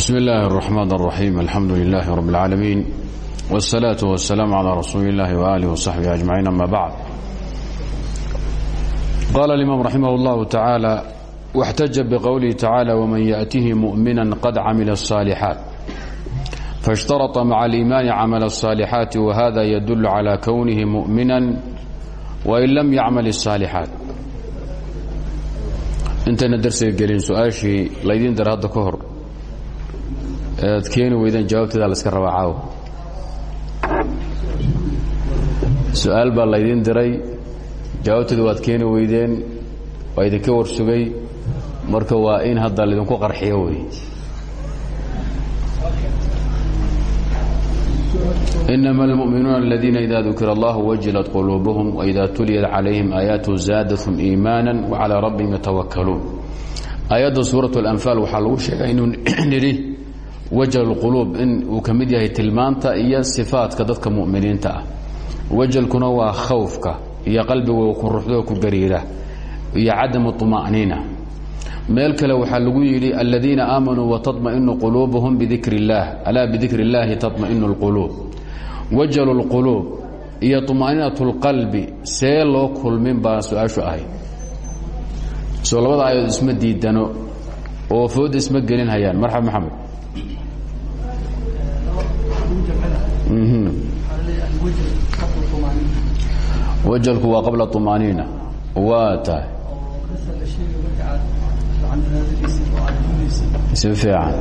bsm اllahi الرحman الرaxيim alxamdu لlah rb اlعaalamiin wالsalaaة wالsalaam عlى rasuuli اllahi وalih وصaxbih aجmaciin ama bacd qala اlimam raximah اllah tacaalى واxtaja bqowlihi tacaalى wman yaأtihi muؤmina qad camila الصaalixaaت faاshtarطa maca اliimaani camala الصaalixaati whada yadul calى kwnihi muؤmina wain lam yacmal الصaalixaaت intayna darsiga gelin su-aashii laydin dara hadda ka hor ead keeni weydeen jawaabteeda la iska rabaa caawa su-aal baa laydin diray jawaabteeda waad keeni weydeen waa idinka warsugay marka waa in hadda laydinku qarxiyo wey inama اlmuؤminuuna اladiina ida dukira اllah wajilat quluubuhum waida tuliyat calayhim aayaatu zaadathum iimaana wacalىa rabbihim yatawakkaluun aayadda suuraة اlanfaal waxaa lagu sheegay inuu nidhi wajal quluub in uu ka mid yahay tilmaanta iyo sifaadka dadka muminiinta ah wajalkuna waa khawfka iyo qalbiga ku ruxdo ku gariira iyo cadamu طuma'niina meel kale waxaa lagu yidhi aladiina aamanuu wataطmaئinu quluubuhum bidikr اllah alaa bidikri اllahi taطmaئinu اlquluub wajalu اlquluub iyo طuma'niinaة اlqalbi see loo kulmin baa su-aashu ahayd soo labada aayadood isma diidano oo fooda isma gelin hayaan marxab maxamed wajalku waa qabla طumaaniina waa tahay. Si fiican.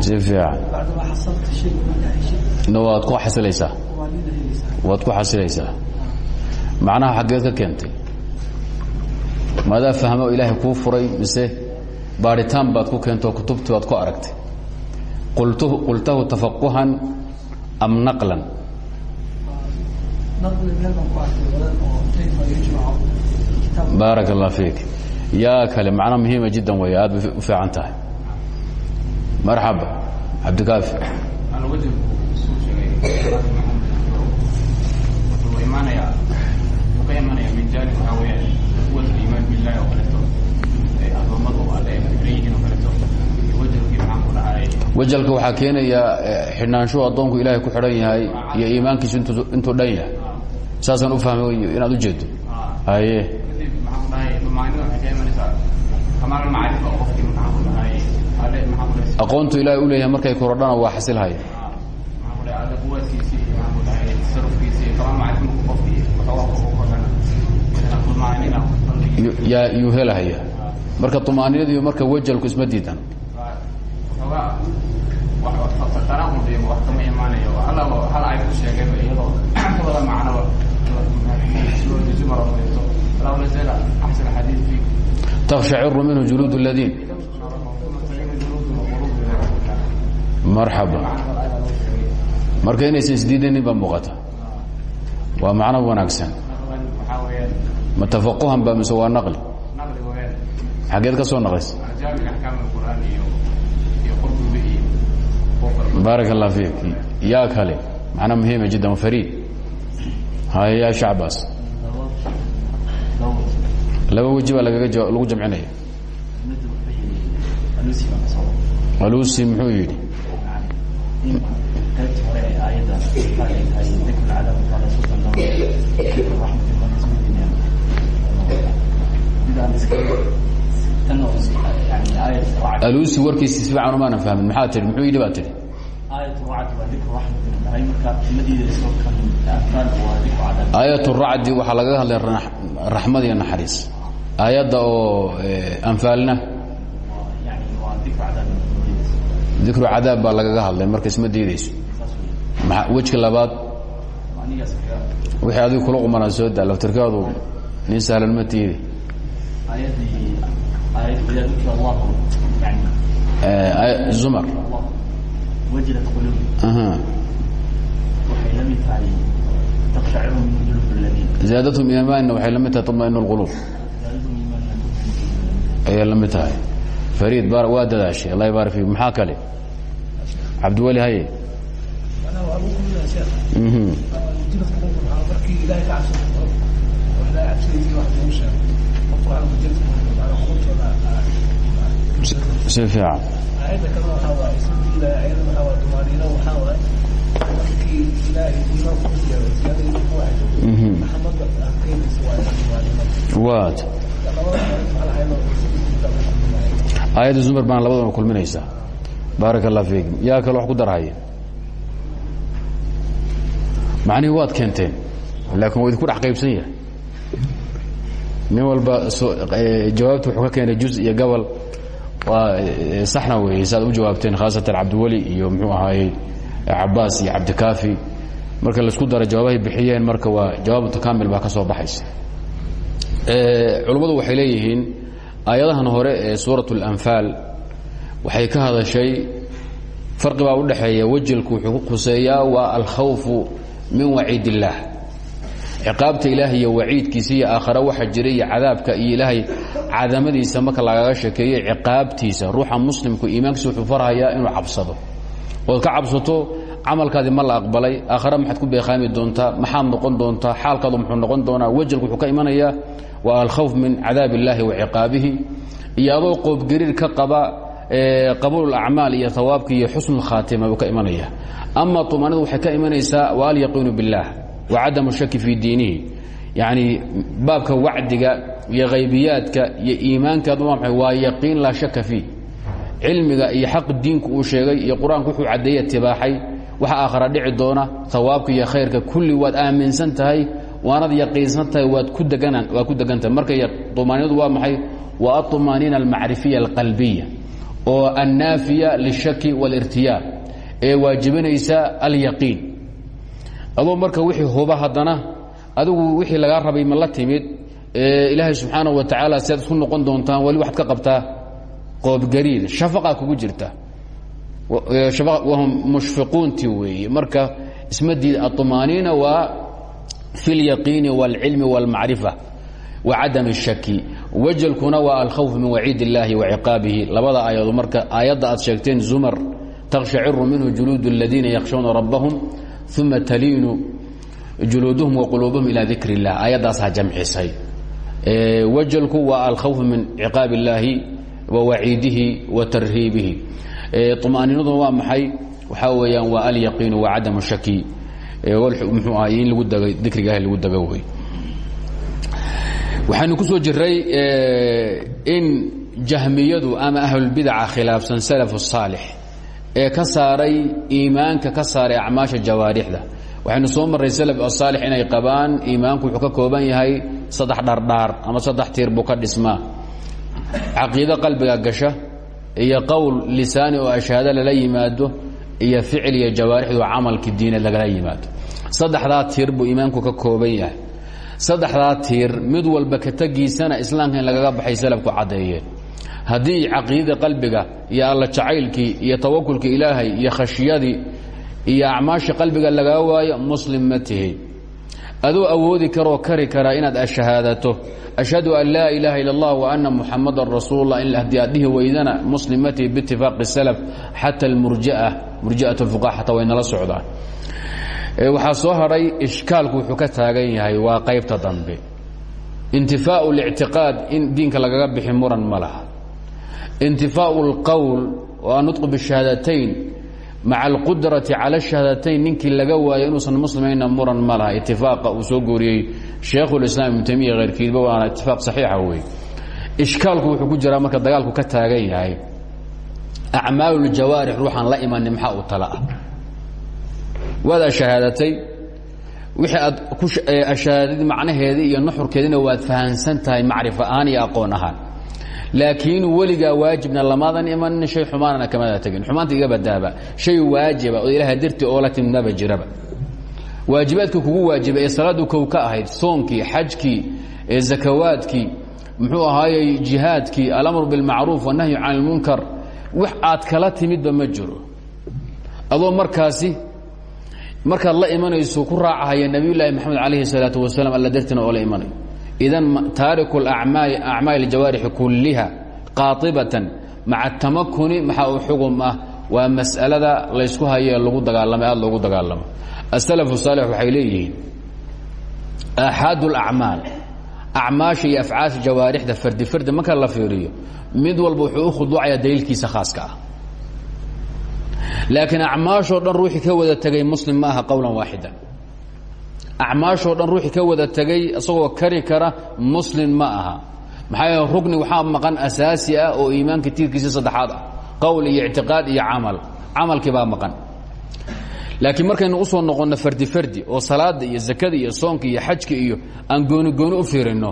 Si fiican. Waad ku xasilaysaa. Waad ku xasilaysaa. Macnaha xaggeed ka keentay. Maadaa fahmo ilaahay kuu furay mise baadhitaan baad ku keentao kutubtii baad ku aragtay qultahu tafaquhan am naqlan. Baarak allah fiik. Yaa kale macno muhiima jiddan wey aad bay u fiican tahay. Marxaba cabdikaafi wajalka waxaa keenaya xidhnaanshuhu addoonku ilaahay ku xidhan yahay iyo iimaankiisu intuu dhan yahay. Saasaan u fahmay inaad u jeedo haye. Aqoontu ilaahay u leeyahay markay korodhana waa xasilhaya yuu helahaya marka طumaaniinadiiyo marka wajalku isma diidan kale ay ku sheegeen iyadoo ka wada macnoba zumar odeeto laa nazala axsan xadiidii takhshaciru minhu juluud اladiin marxaba marka inaysan isdiidanin baa muuqata waa macno wanaagsan ma tafaquhan ba mise waa naqli xageed ka soo naqlaysa baarak allah fiik yaa kale macna muhiima jiddan fariid hay ya shacbaas laba weji baa lagaga lagu jamcinaya alusi muxuu yidhi alusi warkiisi si fiican umaanan fahmin maxaa tihi muxuu yidhi baa tihi aayat racdi waxaa lagaga hadlay raxmad iyo naxariis. Aayadda oo anfaalna. Dikru cadaab baa lagaga hadlay marka isma diidayso. Wejka labaad. Wixii adigu kula qumanaa soo daa laftirkaadu nin sahlan ma tiidi zumar wajilat quluub waxay la mid tahay taqshaciru min juluub aladiin ziyaadathum iimaanna waxay la mid tahay طmaئinu اlquluub ayay la mid tahay fariid waa dadaashay allah ybarak fiik maxaa kale cabdiweli haye si fiican ismkiisa aayadda zumar baan labadaba kulminaysaa. Baarak allah yaa kale wax ku darhaya macnihii waad keenteen laakiin waa idinku dhex yahay. Nin walba jawaabta wuxuu ka keenay juz iyo gobol waa saxna weeye u jawaabteen khaasatan cabdiweli iyo muxuu ahaayey cabaas iyo cabdikaafi marka la isku dara jawaabahay bixiyeen marka waa jawaab mutakaamil baa ka soo baxaysa. Culummadu waxay leeyihiin aayadahan hore ee suurat اlanfaal waxay ka hadashay farqi baa udhaxeeya wejilku wuxuu ku khuseeyaa waa alkhawfu min waciid illaah ciqaabta ilaahay iyo waciidkiisa iyo aakhare waxa jira iyo cadaabka iyo ilaahay cadamadiisa marka lagaga sheekeeyo ciqaabtiisa ruuxa muslimku iimaankiisa wuxuu farhayaa inuu cabsado ood ka cabsato camalkaadii ma la aqbalay aakhare maxaad ku beekhaami doontaa maxaad noqon doontaa xaalkaadu muxuu noqon doonaa wejilku wuxuu ka imanayaa waa alkhawf min cadaab illaahi wa ciqaabihi. Iyo adoo qoobgariir ka qaba qabuul acmaal iyo hawaabka iyo xusnu khaatima buu ka imanaya. Ama umaanidu waxay ka imanaysaa wa alyaqiinu biاllah wa cadamu shaki fii diinihi. Yani baabka wacdiga iyo haybiyaadka iyo iimaankaadu waa yaqiin laa shaka fiih cilmiga iyo xaq diinku uu sheegay iyo qur-aanku wuxuu caddeeye tibaaxay waxa aakhara dhici doona hawaabka iyo khayrka kulli waad aaminsan tahay waanad yaqiinsan tahay waad ku deganaan waad ku degantahay marka umaaniyadu waa maxay waa aطumaaniina almacrifiya alqalbiya oo annaafiya lishaki wاlirtiyaab ee waajibinaysa alyaqiin adoo marka wixii huba haddana adigu wixii lagaa rabay ma la timid ilaahay subxaanaه wa tacaala si aad isku noqon doontaan wali waxaad ka qabtaa qoobgariir shafaqaa kugu jirta wahum mushfiquunti weeye marka isma diid aطmaaniina waa fi اlyaqiini wاlcilmi wاlmacrifa wacadam الshaki wajalkuna waa alkhawf min waciid اllahi waciqaabihi labada aayadood marka aayadda aad sheegteen zumar takshaciru minhu juluud اladiina yakhshawna rabbahum uma taliinu juluuduhum waquluubuhum ilaa dikr اllah aayaddaasaa jamcisay wajalku waa alkhawf min ciqaab اllaahi wawaciidihi wa tarhiibihi. E, طma'ninaduna waa maxay? Waxaa weeyaan waa alyaqiin wa cadam shaki. E, Mxuu aha in lagu dego dikriga ilahi lagu dego wey waxaynu ku soo jiray e, in jahmiyadu ama ahlulbidaca khilaafsan salafu saalix ee ka saaray iimaanka ka saaray acmaasha jawaarixda. Waxaynu soo marray salaf asaalix inay qabaan iimaanku wuxuu ka kooban yahay saddex dhardhaar ama saddex tiir buu ka dhismaa caqiido qalbiga gasha iyo qowl lisaani oo ashaado lala yimaado iyo ficil iyo jawaarixdu camalki diineed lagala yimaado. Saddexdaa tiir buu iimaanku ka kooban yahay. Saddexdaa tiir mid walba ka tegiisana islaamka in lagaga baxay salafku caddeeyeen haddii caqiidada qalbiga iyo alla jacaylkii iyo tawakulka ilaahay iyo khashiyadii iyo acmaashii qalbiga lagaa ma adoo awoodi karoo kari karaa inaad ashahaadato ashhadu an laa ilaaha ila اllah wa ana muxamadan rasuullah in haddii aad dhihi weydana muslim ma tihi biitifaaqi salaf xata almurjaa murji'at اlfuqaha xataa way nala socdaan waxaa soo hadhay ishkaalku wuxuu ka taagan yahay waa qaybta dambe intifaau اlictiqaad in diinka lagaga bixi muran ma laha intifaau اlqowl oo annutqu bishahaadatayn maca alqudrati cala shahaadatayn ninkii laga waayo inuusan muslimayna muran ma laha. Itifaaqa uu soo gooriyey shaekhulislaam ibnu taymiya khayrkiidba waana itifaaq saxiixa wey ishkaalku wuxuu ku jiraa marka dagaalku ka taagan yahay. Acmaaluuljawaarix ruuxaan la imanin maxaa u tala ah? Waad ashahaadatay wixii aad ku ashahaadad macnaheedii iyo nuxurkeediina waad fahansan tahay macrifo ahaan iyo aqoon ahaan laakiin weligaa waajibna lamadan imanin shay xumaanana kamada tegin. Xumaanta iga badaaba shay waajiba oo ilaah dartii oo la timidnaba jiraba. Waajibaadka kugu waajiba ee salaadu kow ka ahayd soonkii xajkii zakawaadkii muxuu ahaayey jihaadkii alamru bilmacruuf wannahyu can ilmunkar wax aad kala timidba ma jiro. Adoo markaasi markaad la imanayso ku raacahaya nabiyullaahi maxamed calayhi salaatu wasalaam alla dartiina oo la imanayo idan taariku acmaali jawaarixi kulliha qaaibatan maca tamakuni maxaa u xugum ah waa mas'alada laysku haye lagu dagaalamo aad loogu dagaalamo asalafu saalix waxay leeyihiin aaxaad اlacmaal acmaasha iyo afcaasha jawaarixda fardi fardi marka la fiiriyo mid walba wuxuu u khuduucayaa khaaska ah laakiin dhan ruuxii ka wada tegay muslim ma aha waaxidan acmaashoo dhan ruuxii ka wada tegay isagoo kari kara muslim ma aha. Maxaa yeele rugni waxaa maqan asaasi ah oo iimaanka tiirkiisa saddexaad ah. Qowl iyo ictiqaad iyo camal. Camalkii baa maqan. Laakiin markaynu u soo noqonno fardi fardi oo salaada iyo zakada iyo soonka iyo xajka iyo aan gooni gooni u fiirinno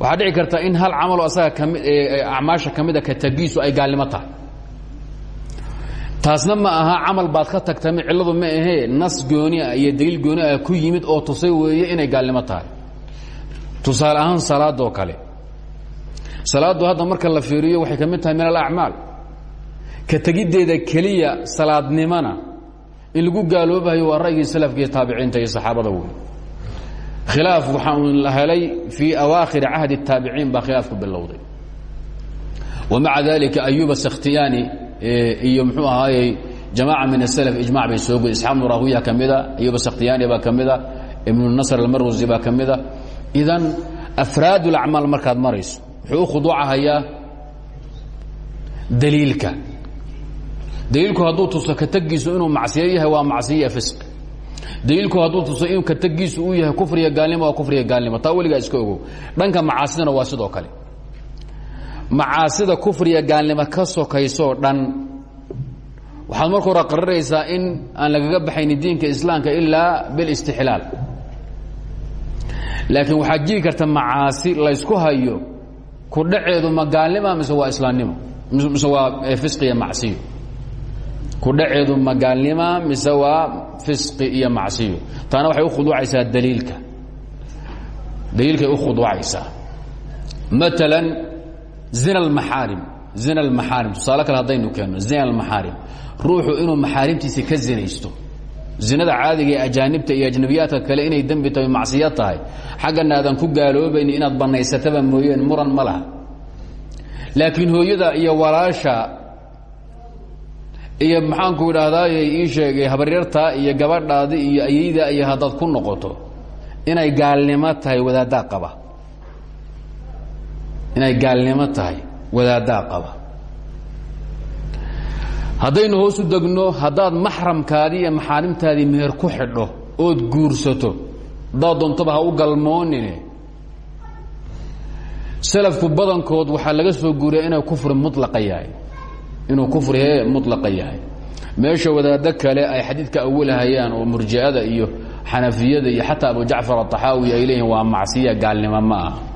waxaa dhici karta in hal camaloo asaga kami acmaasha ka mida ka tagiisu ay gaalnimo tahay taasna ma aha camal baad ka tagta mi cilladu ma ahee nas gooni ah iyo daliil gooni ah ku yimid oo tusay weeye inay gaalnimo tahay. Tusaale ahaan salaadoo kale. Salaaddu hadda marka la fiiriyo waxay ka mid tahay min alacmaal. Ka tegiddeeda keliya salaadnimona in lagu gaaloobayo waa ra'yigii salafka iyo taabiciinta iyo saxaabada wey khilaaf waxaa la helay fii awaakhiri cahdi الtaabiciin baa khilaafku bilowday. Wa maca dalika iyo mxuu ahaayey jamaaca min aslf ijmac bay soo goy isxaaq bnu rahuya ka mida ayuba sakhtiyaani baa ka mida ibnu nasr almarwsi baa ka mida. Idan afraad اlacmaal markaad marayso wuxuu u khuduucahayaa daliilka. Daliilku hadduu tuso ka tegiisu inuu macsiyo yahay waa macsiya fisq. Daliilku hadduu tuso inuu ka tegiisu uu yahay kufriga gaalnimo waa kufriga gaalnimo. Taa weligaa iska ogow. Dhanka macaasidana waa sidoo kale macaasida kufriga gaalnimo ka sokaysoo dhan. Waxaad marka hore qariraysaa in aan lagaga baxayni diinka islaamka ilaa bilistixlaal. Laakiin waxaad jiri karta macaasi laysku hayo ku dhaceedu ma gaalnima mise waa islaamnimo? Mise waa fisqi iyo macsiyo? Ku dhaceedu ma gaalnima mise waa fisqi iyo macsiyo? Taana waxay u khuduucaysaa daliilka. Daliilkay u khuduucaysaa maalan zina almaxaarim zina almaxaarim tusaale kale haddaynu keenno zina almaxaarim ruuxu inuu maxaarimtiisa ka zinaysto. Zinada caadiga ee ajaanibta iyo ajnabiyaadka kale inay dembi tahay macsiyo tahay xaggana aadan ku gaaloobayni inaad bannaysataba mooyeen muran ma laha. Laakiin hooyada iyo walaasha iyo maxaanku idhaahdaayy ii sheegay habaryartaa iyo gabadhaadi iyo ayeyda iyo haddaad ku noqoto inay gaalnimo tahay wadaaddaa qaba inay gaalnimo tahay wadaaddaa qaba. Haddaynu hoos u degno haddaad maxramkaadii iyo maxaarimtaadii meher ku xidho ood guursato haddaad doontaba ha u galmoonine. Salafku badankood waxaa laga soo guuriya inay kufri mulaqa yahay inuu kufri he mulaqa yahay. Meesha wadaaddo kale ay xadiidka awalahayaan oo murji'ada iyo xanafiyada iyo xataa abu jacfar aطaxaawi ay leeyihiin waa macsiya gaalnimo ma ah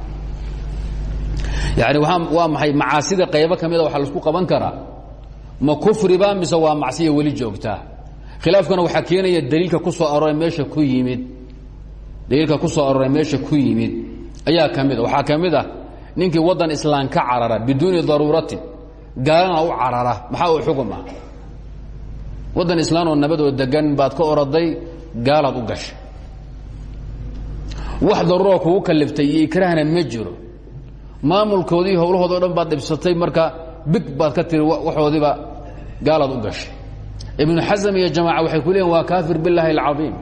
yani waa maxay macaasida qaybo ka mida waxaa la isku qaban karaa? Ma kufriba mise waa macsiya weli joogtaa khilaafkana waxaa keenaya daliilka ku soo aroray meesha ku yimid. Daliilka ku soo aroray meesha ku yimid ayaa ka mid a waxaa ka mid ah ninkii waddan islaan ka carara biduuni daruuratin gaalana u carara. Maxaa uu xugum ah? Waddan islaan oo nabadoo degan baad ka oraday gaalaad u gashay. Wax daruura kugu kaliftay iyo ikraahna ma jiro maamulkoodii howlahoodao dhan baad dhibsatay marka big baad ka tiri waxoodiiba gaalaad u gashay. Ibnu xasam iyo jamaaca waxay ku leeyiin waa kaafir biاllaahi اlcaiim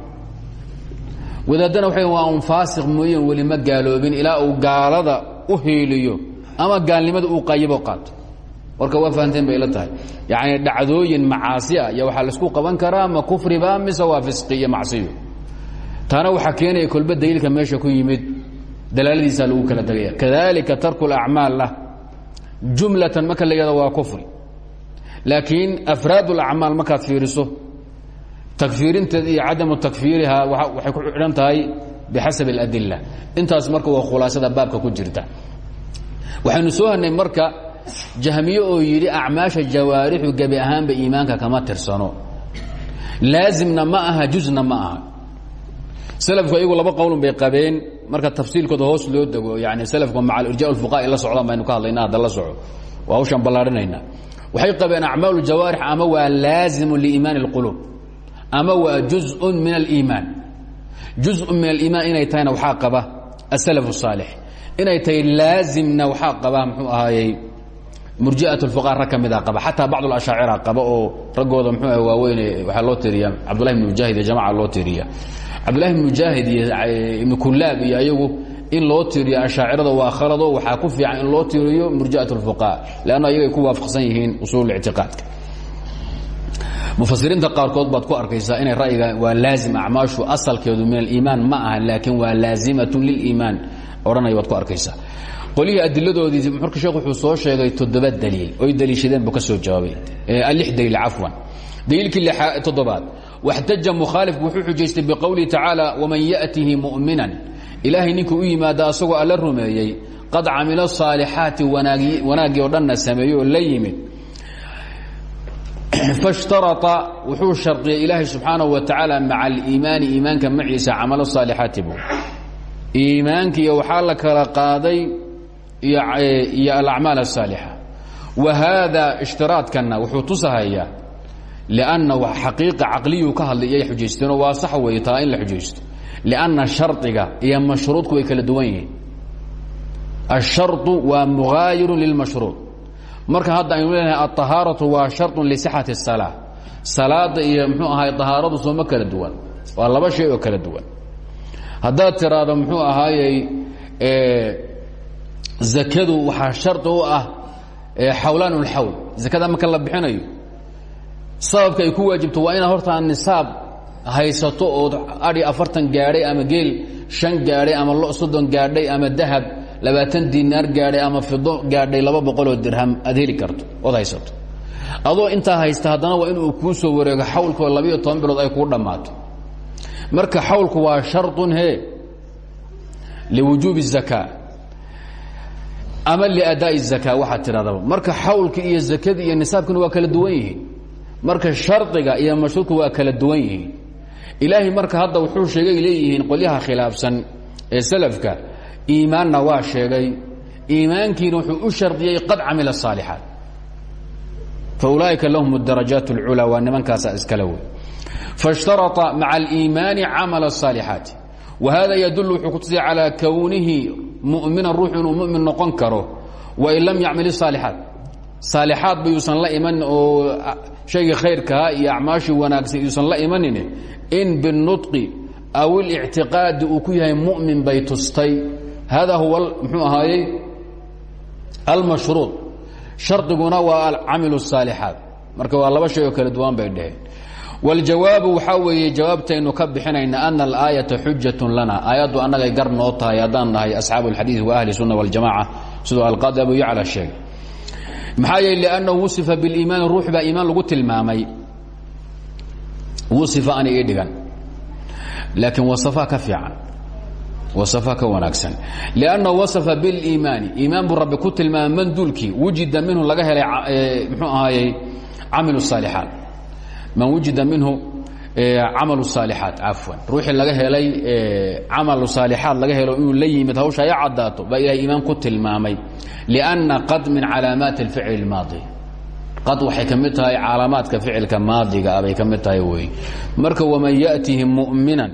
wadaaddana waxay waa un faasiq mooyeen weli ma gaaloobin ilaa uu gaalada u hiiliyo ama gaalnimada uu qayibo qaato. Warka waa fahanteen bay ila tahay. Yacni dhacdooyin macaasi ah iyo waxaa la isku qaban karaa ma kufriba mise waa fisqi iyo macsiyo? Taana waxaa keenaya kolba daliilka meesha ku yimid dalaaladiisaa lagu kala tegaya kadalika tarku اlacmaal lah jumlatan marka la yihahdo waa kufri laakiin afraad اlacmaal markaad fiiriso takfiirinteed iyo cadamu takfiiriha waxay ku xidhan tahay bixasab اladila intaas marka waa khulaasada baabka ku jirta waxaynu soo hanay marka jahmiye oo yidhi acmaasha jawaarixu gebi ahaanba iimaanka kama tirsano laazimna ma aha juzna ma aha slafku ayagu laba qowlun bay qabeen marka tafsiilkooda hoos loo dego yani slafku maca irja fuqaai la socdaan baynu ka hadlayna hadda la soco waa hawshaan ballaarhinayna waxay qabeen acmaal jawaarix ama waa laazimu liimaan اlquluub ama waa juzء min aliimaan juzء min aliimaan inay tahayna waxaa qaba asalaf الsaalix inay tahay laazimna waxaa qaba mxuu ahaayey murji'at اlfuqaa rag ka mida qaba xataa bacd اlashaacira qaba oo raggooda mxuu ah waaweyne waxaa loo tiriya cabdullahi bn mujaahid iyo jamaca loo tiriya cabdullahi bn iyo ibnu kulaab iyo ayagu in loo tiriyo ashaacirada waa khalado waxaa ku fiican in loo tiriyo murji'at اlfuqaa leanna ayagay ku waafaqsan yihiin usuul ictiqaadka. Mufasiriinta qaarkood baad ku arkaysaa inay ra'yiga waa laazim acmaashu asalkeedu min aliimaan ma aha laakiin waa laazimatun liliimaan odhanaya baad ku arkaysaa. Qolihii adiladoodii marka sheekh wuxuu soo sheegay toddoba daliil oy daliishadeen buu ka soo jawaabay. Lix daliil cafwan daliilkii toddobaad waxtaja mukhaalifku wuxuu xujaystay biqowlihi tacaala waman yatihi mu'minan ilaahay ninkuu u yimaada asagoo alla rumeeyey qad camilo saalixaati wanaaggii oo dhanna sameeyey oo la yimid fashtaraa wuxuu shariyey ilaahay subxaanahu wa tacaala maca aliimaani iimaanka maciisa camalo saalixaati bu iimaanka iyo waxaa la kala qaaday iyo alacmaal asaalixa wa haada ishtiraadkanna wuxuu tusahayaa lanna xaqiiqa caqliyu ka hadlay iyay xujaysteenoo waa sax weeye taa in la xujaysto lianna shardiga iyo mashruudku way kala duwan yihiin asharطu waa mugaayiru lilmashruuط marka hadda aynu leenahay aلطahaaraةu waa sharط lisixaةi الsalaa salaada iyo mxuu ahaay طahaaradu sooma kala duwan waa laba shay oo kala duwan haddaad tiraahdo muxuu ahaayey zakadu waxaa shardi u ah xawlaan اlxawl zakada marka la bixinayo sababka ay ku waajibto waa inaad horta nisaab haysato ood adhi afartan gaadhay ama geel shan gaadhay ama lo soddon gaadhay ama dahab labaatan dinaar gaadhay ama fido gaadhay laba boqoloo dirham aad heli karto ood haysato adoo intaa haysta haddana waa inuu kuu soo wareego xawlkoo labiiyo toban bilood ay kuu dhammaato marka xawlku waa sharطun he liwujuubi الzakaa ama liadaaءi الzakaa waxaad tidhahdaba marka xawlki iyo zakadii iyo nisaabkina waa kala duwan yihiin marka shardiga iyo mashruudku waa kala duwan yihiin ilaahay marka hadda wuxuu sheegay leeyihiin qolyaha khilaafsan ee salafka iimaanna waa sheegay iimaankiina wuxuu u shardiyey qad camila الصaalixaat faulaaئika lahum الdarajaat اlculى waa nimankaasa iskale wey faاshtarطa maca اliimaani camala الصaalixaati wa hada yadul wuxuu kutusaya calىa kownihi mu'minan ruuxu inuu mumin noqon karo wain lam yacmil الصaalixaat saalixaad ba yuusan la iman oo shaygii khayrkaha iyo acmaashii wanaagsan yuusan la imanin in biالnuطqi aw اlictiqaadi uu ku yahay mu'min bay tustay hada huwa mxuu ahaayey almashruuط shardiguna waa camilu الsaalixaat marka waa laba shay oo kala duwan bay dheheen wاljawaabu waxaa weeye jawaabtaynu ka bixinayna ana alaayaةa xujaة lana aayaddu annagay gar noo tahay haddaan nahay asxaabu اlxadiiث wa ahli الsunna wاljamaca siduu alqaadi abu yacla sheegay maxaa yeele lannahu wusifa biliimaani ruux baa iimaan lagu tilmaamay. Wusifa ana ii dhigan. Wasafa ka fiican. Wasafa ka wanaagsan. Liannahu wasafa biliimaani. Iimaan buu rabbi ku tilmaamay man duulkii wujida minhu laga helay mxuu ahaayey camilu الsaalixaat man wujida minhu Eh, amal saaliaat cafwan ruuxii laga helay eh, camal saalixaad laga helo inuu la yimid hawsha ay caddaato baa ilahay iimaan ku tilmaamay. Lianna qad min calaamaati اficli maadi qad waxay ka mid tahay calaamaadka ficilka maadiga ah bay ka mid marka waman yaأtihi muminan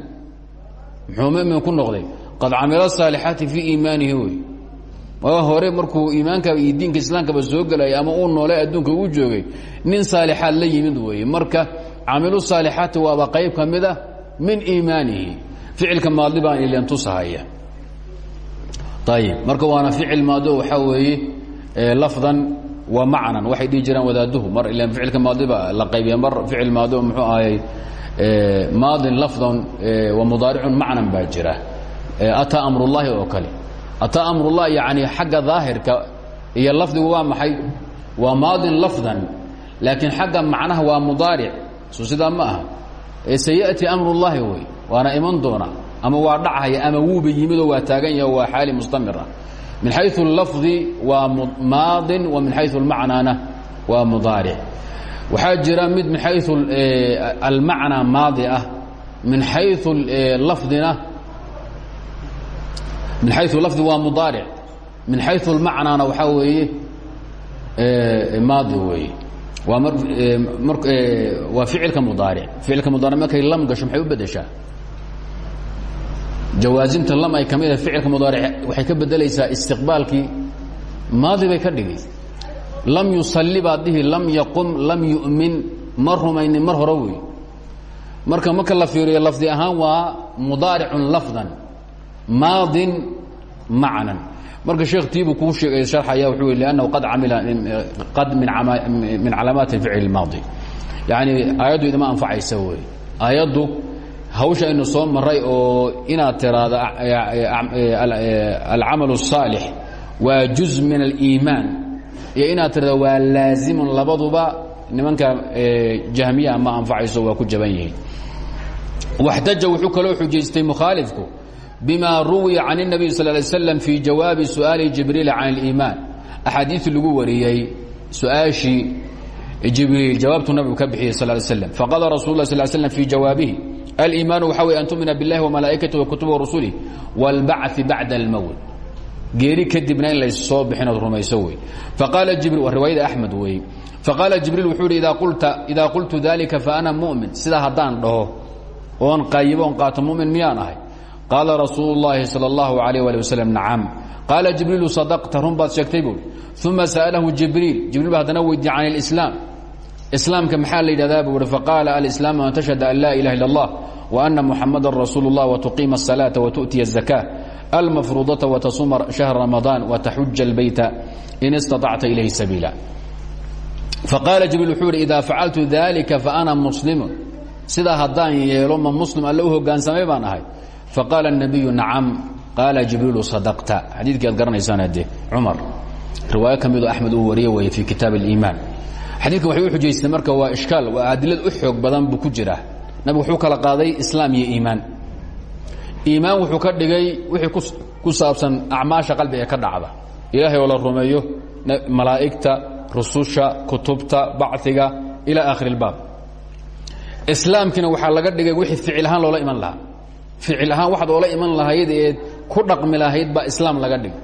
muxuu ku noqday? Qad camila saalixaati fii iimaanihi wey hore markuu iimaankaaba iyo diinka islaamkaba soo gelaya ama uu noolay adduunka uu joogay nin saalixaad la yimid weeye marka camilu saalixaati waaba qayb ka mida min iimaanihi. Ficilka maadi baan ilan tusahaya. Ayib marka waana ficil maado waxaa weeye lafdan wa macnan. Waxay dhihi jiraan wadaaduhu. Mar ilan ficilka maadiba la qaybiya mar ficil maado muxuu ahayy maadin lafdan wa mudaaricun macnan baa jira. Ataa amrullahi oo kale. Ataa amrullah yani xagga daahirka iyo lafdigu waa maxay? Waa maadin lafdan laakiin xagga macnaha waa mudaaric soo ma aha. Ee sayati amru llahi wey iman doona. Ama waa dhachaya ama wuuba yimid oo waa taagan yaha waa xaali mustamir ah min xayu lafdi waa maadin wa min xayu lmacnaana waa mudaaric waxaa jira mid min xayu almacnaa maadi ah. Min xayu lafdina. Min xayu lafdi waa mudaaric min xayu lmacnaana waxaa weeye maadi weeye waa waa ficilka mudaaric. Ficilka mudaaric markay lam gasho maxay u bedeshaa jawaasimta lam ay ka mid ah ficilka mudaaric waxay ka bedelaysaa istiqbaalkii maadi bay ka dhigay. Lam yusalli baad dhihi lam yaqum lam yu'min ma rumaynin mar hore wey marka marka la fiiriyo lafdi ahaan waa mudaaricun lafdan maadin macnan marka sheekh tiibu kuu sheegay sharxaya wuxuu liannahu qad camila qad min calaamaati alficli ilmaadi yacni aayaddu idima anfacaysa wey aayaddu hawsha aynu soo maray oo inaad tiraahdo eh, eh, eh, alcamalu الsaalix waa juz min aliimaan. Iyo inaad tirahdo waa laazimun labaduba nimanka jahmiya ma anfacayso waa ku jaban yihiin waxtaja wuxuu kaloo xujaystay bima ruwiya can الnabiy sal ly slam fi jawaabi su'aali jibriil can اliimaan axaadiiii lagu wariyey su-aashii jibriil jawaabtuu nabigu ka bixiyey sal ly slam faqala rasul lah sl slm fi jawaabihi aliimaanu waxa wey an tumina biاllahi وamalaa'ikatihi وkutubi وrusuli wاlbacثi bacda اlmowt geeri kadibna in lassoo bixin ood rumayso wey faqaala jibril waa riwaayada axmed weeye faqaala jibriil wuxuu ihi idaa qultu dalika faana mu'min sidaa haddaan dhaho oon qayibo on qaato mumin miyaan ahay qaala rasuulu اllahi salى اllahu alayh ali waslm nacam qaala jibriilu sadaqta run baad sheegtay buui uma sa'alahu jibriil jibriil ba haddana weydiye can اlislaam islaamka maxaa la yidhahdaa buu ihi faqaala alislaamu an tashhada an laa ilaha illa اllah وأna muxamada rasuul الlah وتuqiima الصلاaةa وتؤtiya الزakاة almafruudaةa وtasuma شhahr رamaضaan وتxuja الbayta in istaطacta ilayhi sabiila faqaala jibriil wuxuu ihi idaa facaltu dalika faأna muslimu sidaa haddaan yeelo ma muslim alle u hogaansamay baan ahay faqaala الnabiyu nacam qaala jibriilu sadaqta xadiidkii aad garanaysaan ade cumar riwaayo ka midoo axmed uu wariye weeye fii kitaab اliimaan xadiidkan waxay u xujaystay marka waa ishkaal waa adilad u xoog badan buu ku jiraa nabigu wuxuu kala qaaday islaam iyo iimaan iimaan wuxuu ka dhigay wixii ku saabsan acmaasha qalbiga ka dhacda ilaahay oo la rumeeyo malaa'igta rususha kutubta baciga ilى akhir اlbaab islaamkiina waxaa laga dhigay wixii ficil ahaan loola iman lahaa ficil ahaan waxaad oola iman lahayd eed ku dhaqmi lahayd baa islaam laga dhigay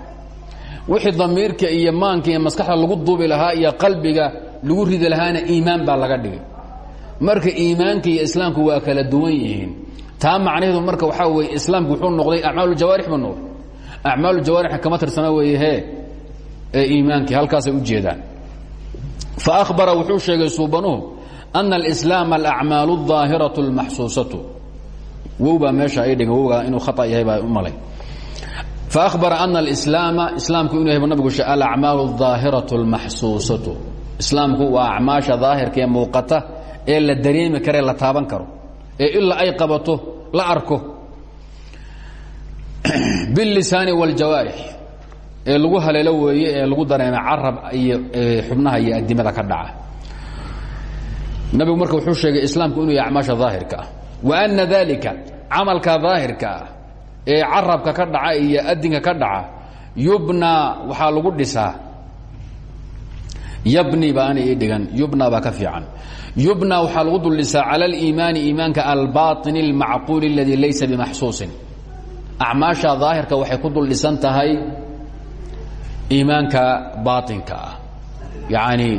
wixii damiirka iyo maanka iyo maskaxda lagu duubi lahaa iyo qalbiga lagu ridi lahaana iimaan baa laga dhigay marka iimaanka iyo islaamku waa kala duwan yihiin taa macnaheedu marka waxaa weye islaamku wuxuu noqday acmaalujawaarix buu noqday acmaalujawaarixna kama tirsana weeye he ee iimaankii halkaasay u jeedaan fa ahbara wuxuu sheegay suubanuhu ana alislaama alacmaalu الظaahiraة اlmaxsuusatu wowbaa meesha ay dhigan wowga inuu khaa yahay baa umalay faabara ana alislaama islaamku inu yahay nabigu alacmaalu daahiratu lmaxsuusatu islaamku waa acmaasha daahirka ee muuqata ee la dareemi kare la taaban karo. Ee ilaa ay qabato la arko. Billisaani wاljawaarix ee lagu haleelo weeye ee lagu dareema carab iyo xubnaha iyo adimada ka dhaca. Nabigu marka wuxuu sheegay islaamku inuu yahay acmaasha daahirka wa ana dalika camalka daahirka ah ee carabka ka dhaca iyo adinka ka dhaca yubnaa waxaa lagu dhisaa yabni ba ana ii dhigan yubna baa ka fiican yubna waxaa lagu dul dhisaa cala aliimaani iimaanka albaطini اlmacquuli اladii laysa bimaxsuusin acmaasha daahirka waxay ku dul dhisan tahay iimaanka baaطinka ah yacni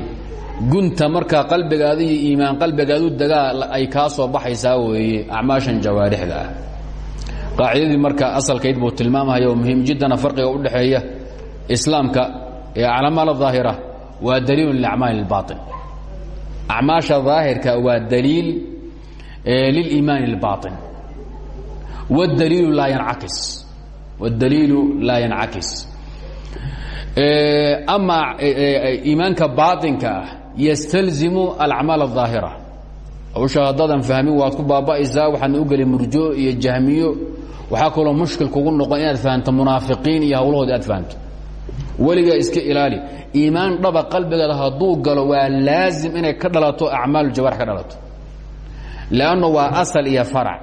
gunta markaa qalbigaada iyo iimaan qalbigaadu degaa ay kaa soo baxaysaa weeye acmaashan jawaarixda ah qaacidadii marka asalkayd buu tilmaamaya oo muhiim jiddana farqiga u dhexeeya islaamka ee acmaal daahira waa daliilu liacmaali اlbaaطin acmaasha daahirka waa daliil liliimaani اlbaaطin wاdaliilu laa yancakis wاdaliilu laa yancakis ama iimaanka baaطinka ah ystalzimu alacmaal اaahira hawsha haddaadan fahmin waad ku baaba'aysaa waxaadna u geli murjo iyo jahmiyo. Waxaa kaloo mushkil kugu noqon inaad fahamto munaafiqiin iyo hawlahoodi aad fahamto weligaa iska ilaali. Iimaan dhaba qalbigeeda hadduu galo waa laazim inay ka dhalato acmaal jawaarx ka dhalato. Leanno waa asal iyo farac.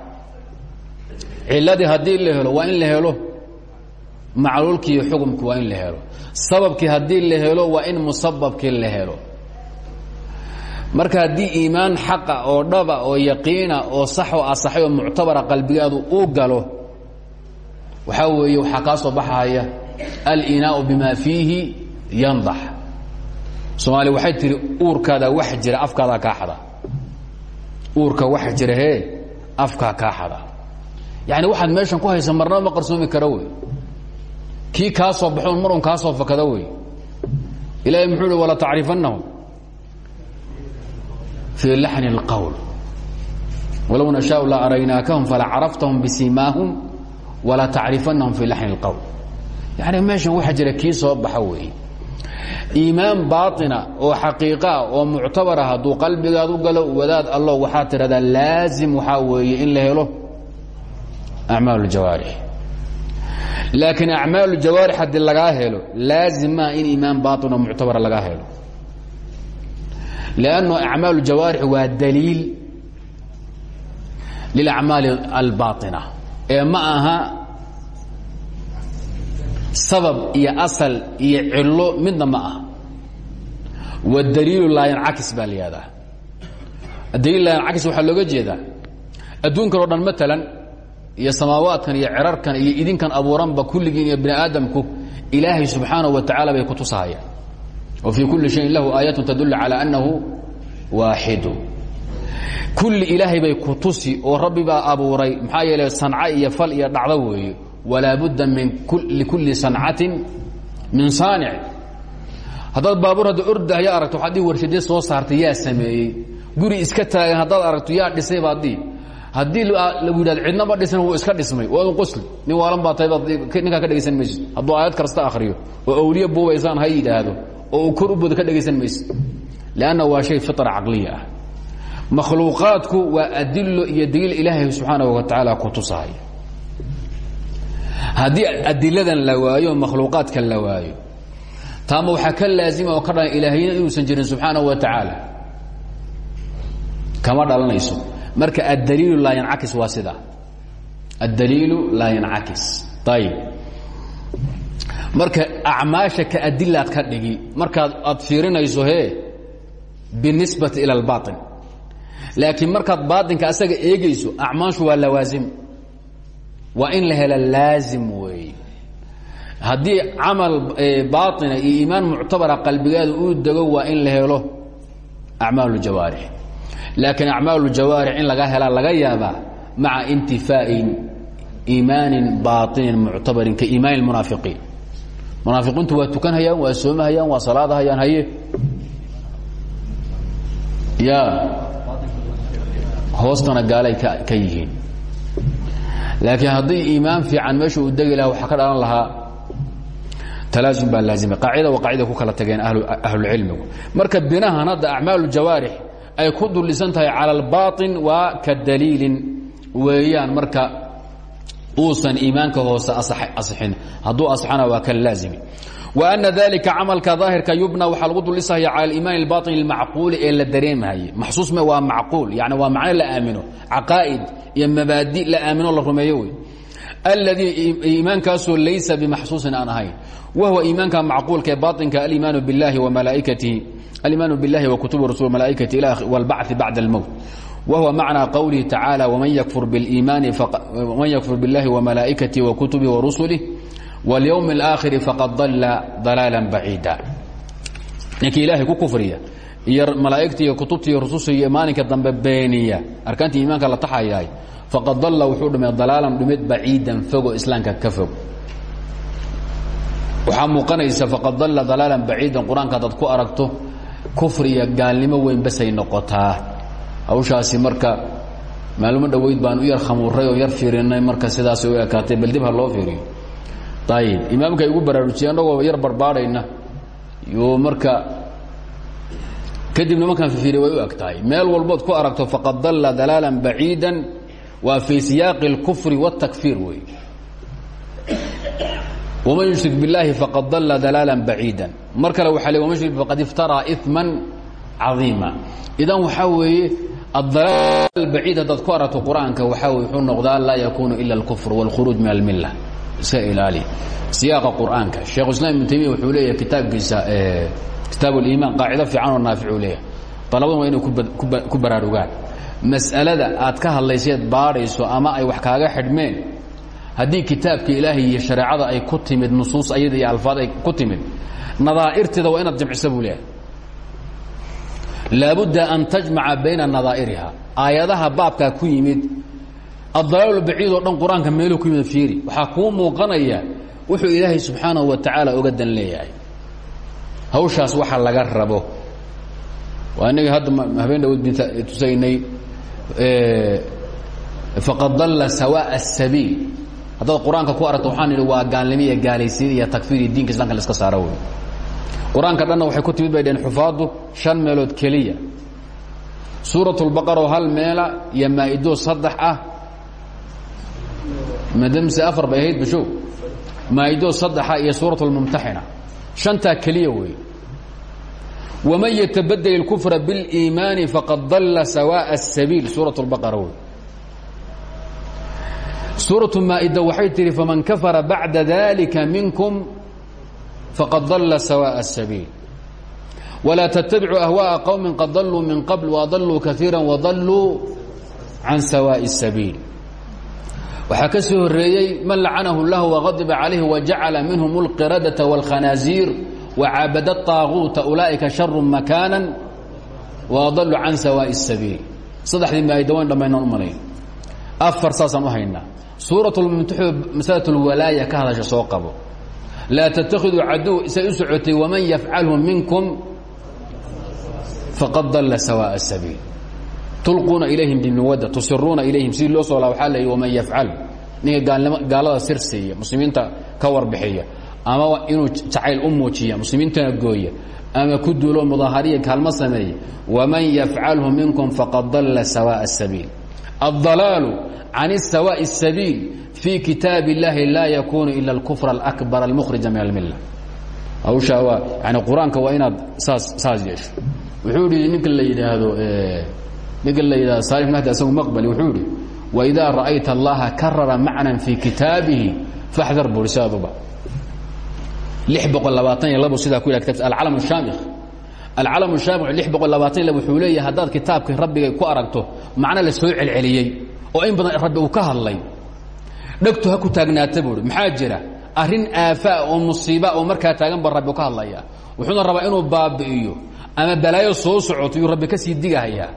Cilladii haddii la helo waa in la helo. Macluulkii iyo xugumkii waa in la helo. Sababkii haddii la helo waa in musababkii la helo marka haddii iimaan xaqa oo dhaba oo yaqiina oo sax oo asaxay oo muctabara qalbigaadu uu galo waxaa weeye waxaa kaa soo baxaya alinaau bima fiihi yandax. Soomaaliya waxay tihi uurkaada wax jira afkaadaa kaa xada. Uurka wax jira hee afkaa kaa xada. Yani waxaad meeshan ku haysa marnaba ma qarsoomi kara wey. Kii kaa soo baxoon mar un kaa soo fakada wey. Ilahay muxuu hi wala tacrifanahum fii laxni اlqowl walow nashaau la araynaakahum fala caraftahum bisimaahum wala tacrifanahum fii laxni اlqowl yani meeshan waxaa jira kii soo baxa weeye iimaan baaطina oo xaqiiqaa oo muctabara hadduu qalbigaad u galo wadaad allo waxaad tidhahdaa laazim waxaa weeye in la helo acmaal اljawaarix laakiin acmaal اljawaarix haddii lagaa helo laazim maa in iimaan baaطin oo muctabara lagaa helo lanno acmaal اljawaarix waa daliil lilacmaali albaaطina ee ma aha sabab iyo asal iyo cilo midna ma aha wdaliilu laa yancakis baa la yihahdaa adaliil laa yancakis waxaa looga jeedaa adduunkan o dhan maalan iyo samaawaadkan iyo cerarkan iyo idinkan abuuranba kulligiin iyo bini aadamku ilaahay subxaanaه wa tacaala bay kutusahayaan fii kulli shayin lahu aayat tadul calى annahu waaxidu kulli ilaahay bay ku tusi oo rabbi baa abuuray maxaa yeele sanco iyo fal iyo dhacdo weeye walaa budda min likulli sancatin min saanic haddaad baabuur hadda ordahya aragto waxaad dii warshadee soo saartay yaa sameeyey guri iska taagan haddaad aragto yaa dhisay baad dii haddii lagu yidhahdo cidnaba dhisan wuu iska dhismay waa un qosli nin waalan baa tahay baad ninkaa ka dhegaysan maysid hadduu aayad kasta akhriyo oo awliye buubaysaan ha yidhaahdo oo kor u boodo ka dhegaysan maysid lanna waa shay fitra caqliya ah. Makhluuqaadku waa adilo iyo daliil wa tacaala ku tusahay haddii adiladan la waayo makhluuqaadka la waayo taama waxaa ka laazima oo ka dhalan ilaahayna inuusan jirin subxaanaه wa tacaala kama dhalanayso. Marka addaliilu laa yancakis waa sida. Addaliilu laa yancakis marka acmaasha ka adilaad ka dhigi markaad aad fiirinayso he binisbati ila albaain laakiin markaad baainka asaga eegayso acmaashu waa lawaasim waa in la hela laazim weeye haddii camal e, baaina iyo iimaan muctabara qalbigaada uu dego waa in la helo acmaal ljawaarix laakiin acmaal ljawaarix in laga helaa laga yaabaa maca intifaa'in iimaanin baainin muctabarin ka iimaan lmunaafiqiin munaafiqiintu waa tukanhayaan waa soomahayaan waa salaadahayaan haye. Ya. Hoostana gaalay ka yihiin. Laakiin haddii iimaan fiican meesha uu degi laha waxaa ka dhalan lahaa talaasum baa laazima qaacida waa qaacida ku kala tageen ahlulcilmigu marka binahan hadda acmaal jawaarix ay ku dulisan tahay cala albaaطin waa ka daliilin weeyaan marka uusan iimaanka hoose asixin hadduu asixana waa ka laazimi وأن ذلika camalka ظaahirka yubنى waxaa lagu dulisahaya calى اimaan الbaطن الmacquuli ee la dareemhaye maxsuus m waa macquul yani waa macno la aamino caqaa'id iyo mabaadi la aamino la rumeeyo wey اladii iimaankaasoo laysa bimaxsuusin aan ahayn wahuwa iimaanka macquulka ee baطinka alimaan biاllahi وmalaaikatihi alimaan biاllahi وkutubi rasul malaaikati wاlbaعثi baعda الmowt وهو معنى قوله تعالى ومن يكفر بالإيمان ومن يكفر بالله وملائكته وكتبه ورسله واليوم الآkhر فقad ضل ضلاaلا بعيiدا ninkii ilaahay ku kufriya iyo malaa'igta iyo kutubta iyo rususha iyo maalinka dambe beeniya arkaantii iimaanka la taxayahay faqad dalla wuxuu dhumay dalaalan dhumid baciidan fogo islaamka ka fog waxaa muuqanaysa faqad dalla dalaalan baciidan qur-aanka hadaad ku aragto kufri iyo gaalnimo weyn basay noqotaa hawshaasi marka maalmo dhoweyd baan u yar khamuuray oo yar fiirinay marka sidaasay u ekaatay bal dib ha loo fiiriyo ayib imaamka ay ugu baraarujiyey annagoo yar barbaadhayna yo marka kadibna markaan fiiriya way u eg tahay meel walbood ku aragto faqad dalla dalaalan baciida waa fii siyaaqi اlkufri wاtakfiir wey waman yushrik biاllaahi faqad dalla dalaalan baciida mar kale waxa le waman yushrik faqad iftaraa iثma cadiima idan waxaa weeye adalaabciid haddaad ku arato qur'aanka waxaa wuxuu noqdaa laa yakuunu ila alkufr wاlkhuruuj min almilla. Iska ilaali. Siyaaqa qur'aanka. Sheikhuislam ibnu taymiya wuxuu leeyahay kitaabkiisa eh, kitaab اliimaan qaacido fiican oo naafic uu leeyahay. Dalabadun waa inay ku baraarugaan. Mas'alada aad ka hadlayseed baadhayso ama ay wax kaaga xidhmeen haddii kitaabka ilaahay iyo shareecada ay ku timid nusuus ayada iyo alfaad ay ku timid nadaa'irteeda waa inaad jamciso buu leeyahay laabudda an tajmaca bayna nadaa'iriha aayadaha baabkaa ku yimid adalaal baciid oo dhan qur-aanka meeluu ku yimid fiiri waxaa kuu muuqanaya wuxuu ilaahay subxaanahu wa tacaala oga dan leeyahay hawshaas waxa laga rabo waa inaga hadda habeen dhawood tusaynay faqad dalla sawaaء الsabiil haddaad qur-aanka ku aragto waxaan idhi waa gaalnimo iyo gaalaysiin iyo takfiir iyo diinka islamka la iska saaro wey qur-aanka dhanna waxay ku timid bay dhaheen xufaaddu shan meelood keliya suuraة اlbaqara oo hal meela iyo maa'ido saddex ah madamse afar bay ahayd bashow maa'ido saddexa iyo suuraة اlmumtaxina shantaa keliya wey waman ytabadel اlkufra biاliimaani faqad dalla sawaaء الsabiil suuraة اlbaqara wey suuraة maa'ida waxay tihi faman kafara bacda dalika minkum faqad dalla sawaaء الsabiil وlaa تتبicuu أhواءa qوم qad ضلوu min qبل وأضلوu kaثيirا وضلوu can sawاء السبيiل waxaa ka soo horeeyey man lacanahu الlah وغaضba عalayه وجacala minهm القiradة والkhanaaزيir وcaabad الطاaغuuta أuلaئika شhaر مakانا وأضلوا can sawاء السبيiل saddexdii maayda wayn dhammaynaan u malayn afar saasaan u haynaa suuraة اlmumtaxo masalaة اlwalaaya ka hadasha soo qabo laa تتkhiduu caduw say u socotay وman yafcalhu minكم faqad dalla sawaaء الsabiil tulquuna ilayhim bimawada tusiruuna ilayhim sidii loo soo laa waxaa leeyi waman yafcal ninka gaalada sir siiya muslimiinta ka warbixiya ama inuu jacayl u muujiya muslimiintana gooya ama ku duulo mudaahariya kaalmo sameeya waman yafcalhu minkum faqad dalla sawaaء الsabiil الضalaalu can sawaaء الsabiil fii kitaab اllahi laa yakunu ila اlkufr اlأkbar اlmukhrija min اlmila hawshaa waa yani qur-aanka waa inaad saas saas yeesho wuxuu idhi ninka la yidhaahdo ninka la yidhahdo saalif mahdi asagu maqbali wuxuu idhi waidaa ra'ayta allaha karara macnan fii kitaabihi faxdar buuri siaaduba lix boqol labaatan iyo labo sidaa ku yidhah kitabs alcalam shaamikh alcalam labo wuxuu leeyahay haddaad kitaabka rabbigay ku aragto macno la soo celceliyey oo in badan rabbi uu ka hadlay. Dhegtu ha ku taagnaata buuri maxaa jira? Arrin aafaa oo musiiba oo markaa taagan ba rabbi ka hadlaya wuxuuna rabaa inuu baabi'iyo ama balaayo soo socoto yuu rabbi ka sii digahayaa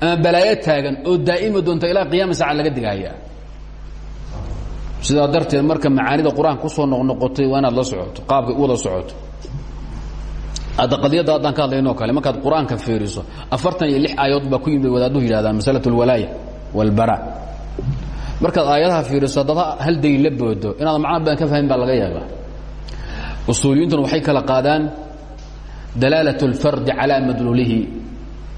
ama balaayo taagan oo daa'imi doonta ilaa qiyaama saaca laga digahayaa. Sidaa darteed marka hadda qadiyadda haddaan ka hadlayno o kale markaad qur-aanka fiiriso afartan iyo lix aayadood baa ku yimid wadaaduhu yidhahdaan masalat اlwalaaya wاlbara markaad aayadaha fiiriso haddaad hal day la boodo inaad macno badan ka fahmin baa laga yaabaa usuuliyintuna waxay kala qaadaan dalaalaة اlfardi calى madluulihi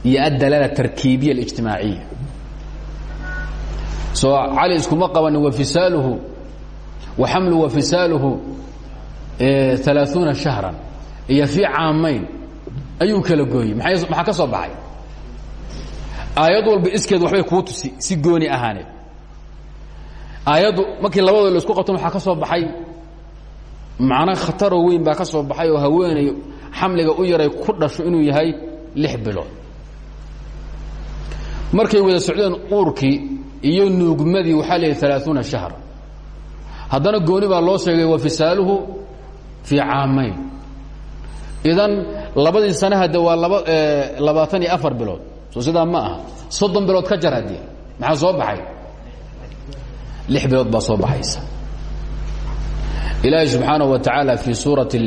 iyo adalaala tarkiibiya اlijtimaaciya soo cali iskuma qabanin wafisaaluhu waxamlu wafisaaluhu ثalaaثuuna شhahran iyo fii caamayn ayuu kala gooyey. Maxaa ka soo baxay? Aayad walba iskeed waxbay kuu tusi si gooni ahaaneed. Aayaddu markii labadoo la isku qabtan waxaa ka soo baxay? Macno khataroo weyn baa ka soo baxay oo haweeney xamliga u yaray ku dhasho inuu yahay lix bilood. Markay wada socdeen uurkii iyo nuugmadii waxaa la yidhi alaaثuuna haddana gooni baa loo sheegay wafisaaluhu fii caamayn idan labadii sane hadde waa laba labaatan iyo afar bilood soo sidaa ma aha soddon bilood ka jar haddii maxaa soo baxay lix bilood baa soo baxaysa ilaahi subxaanaه wa taعaalى fii suuraةi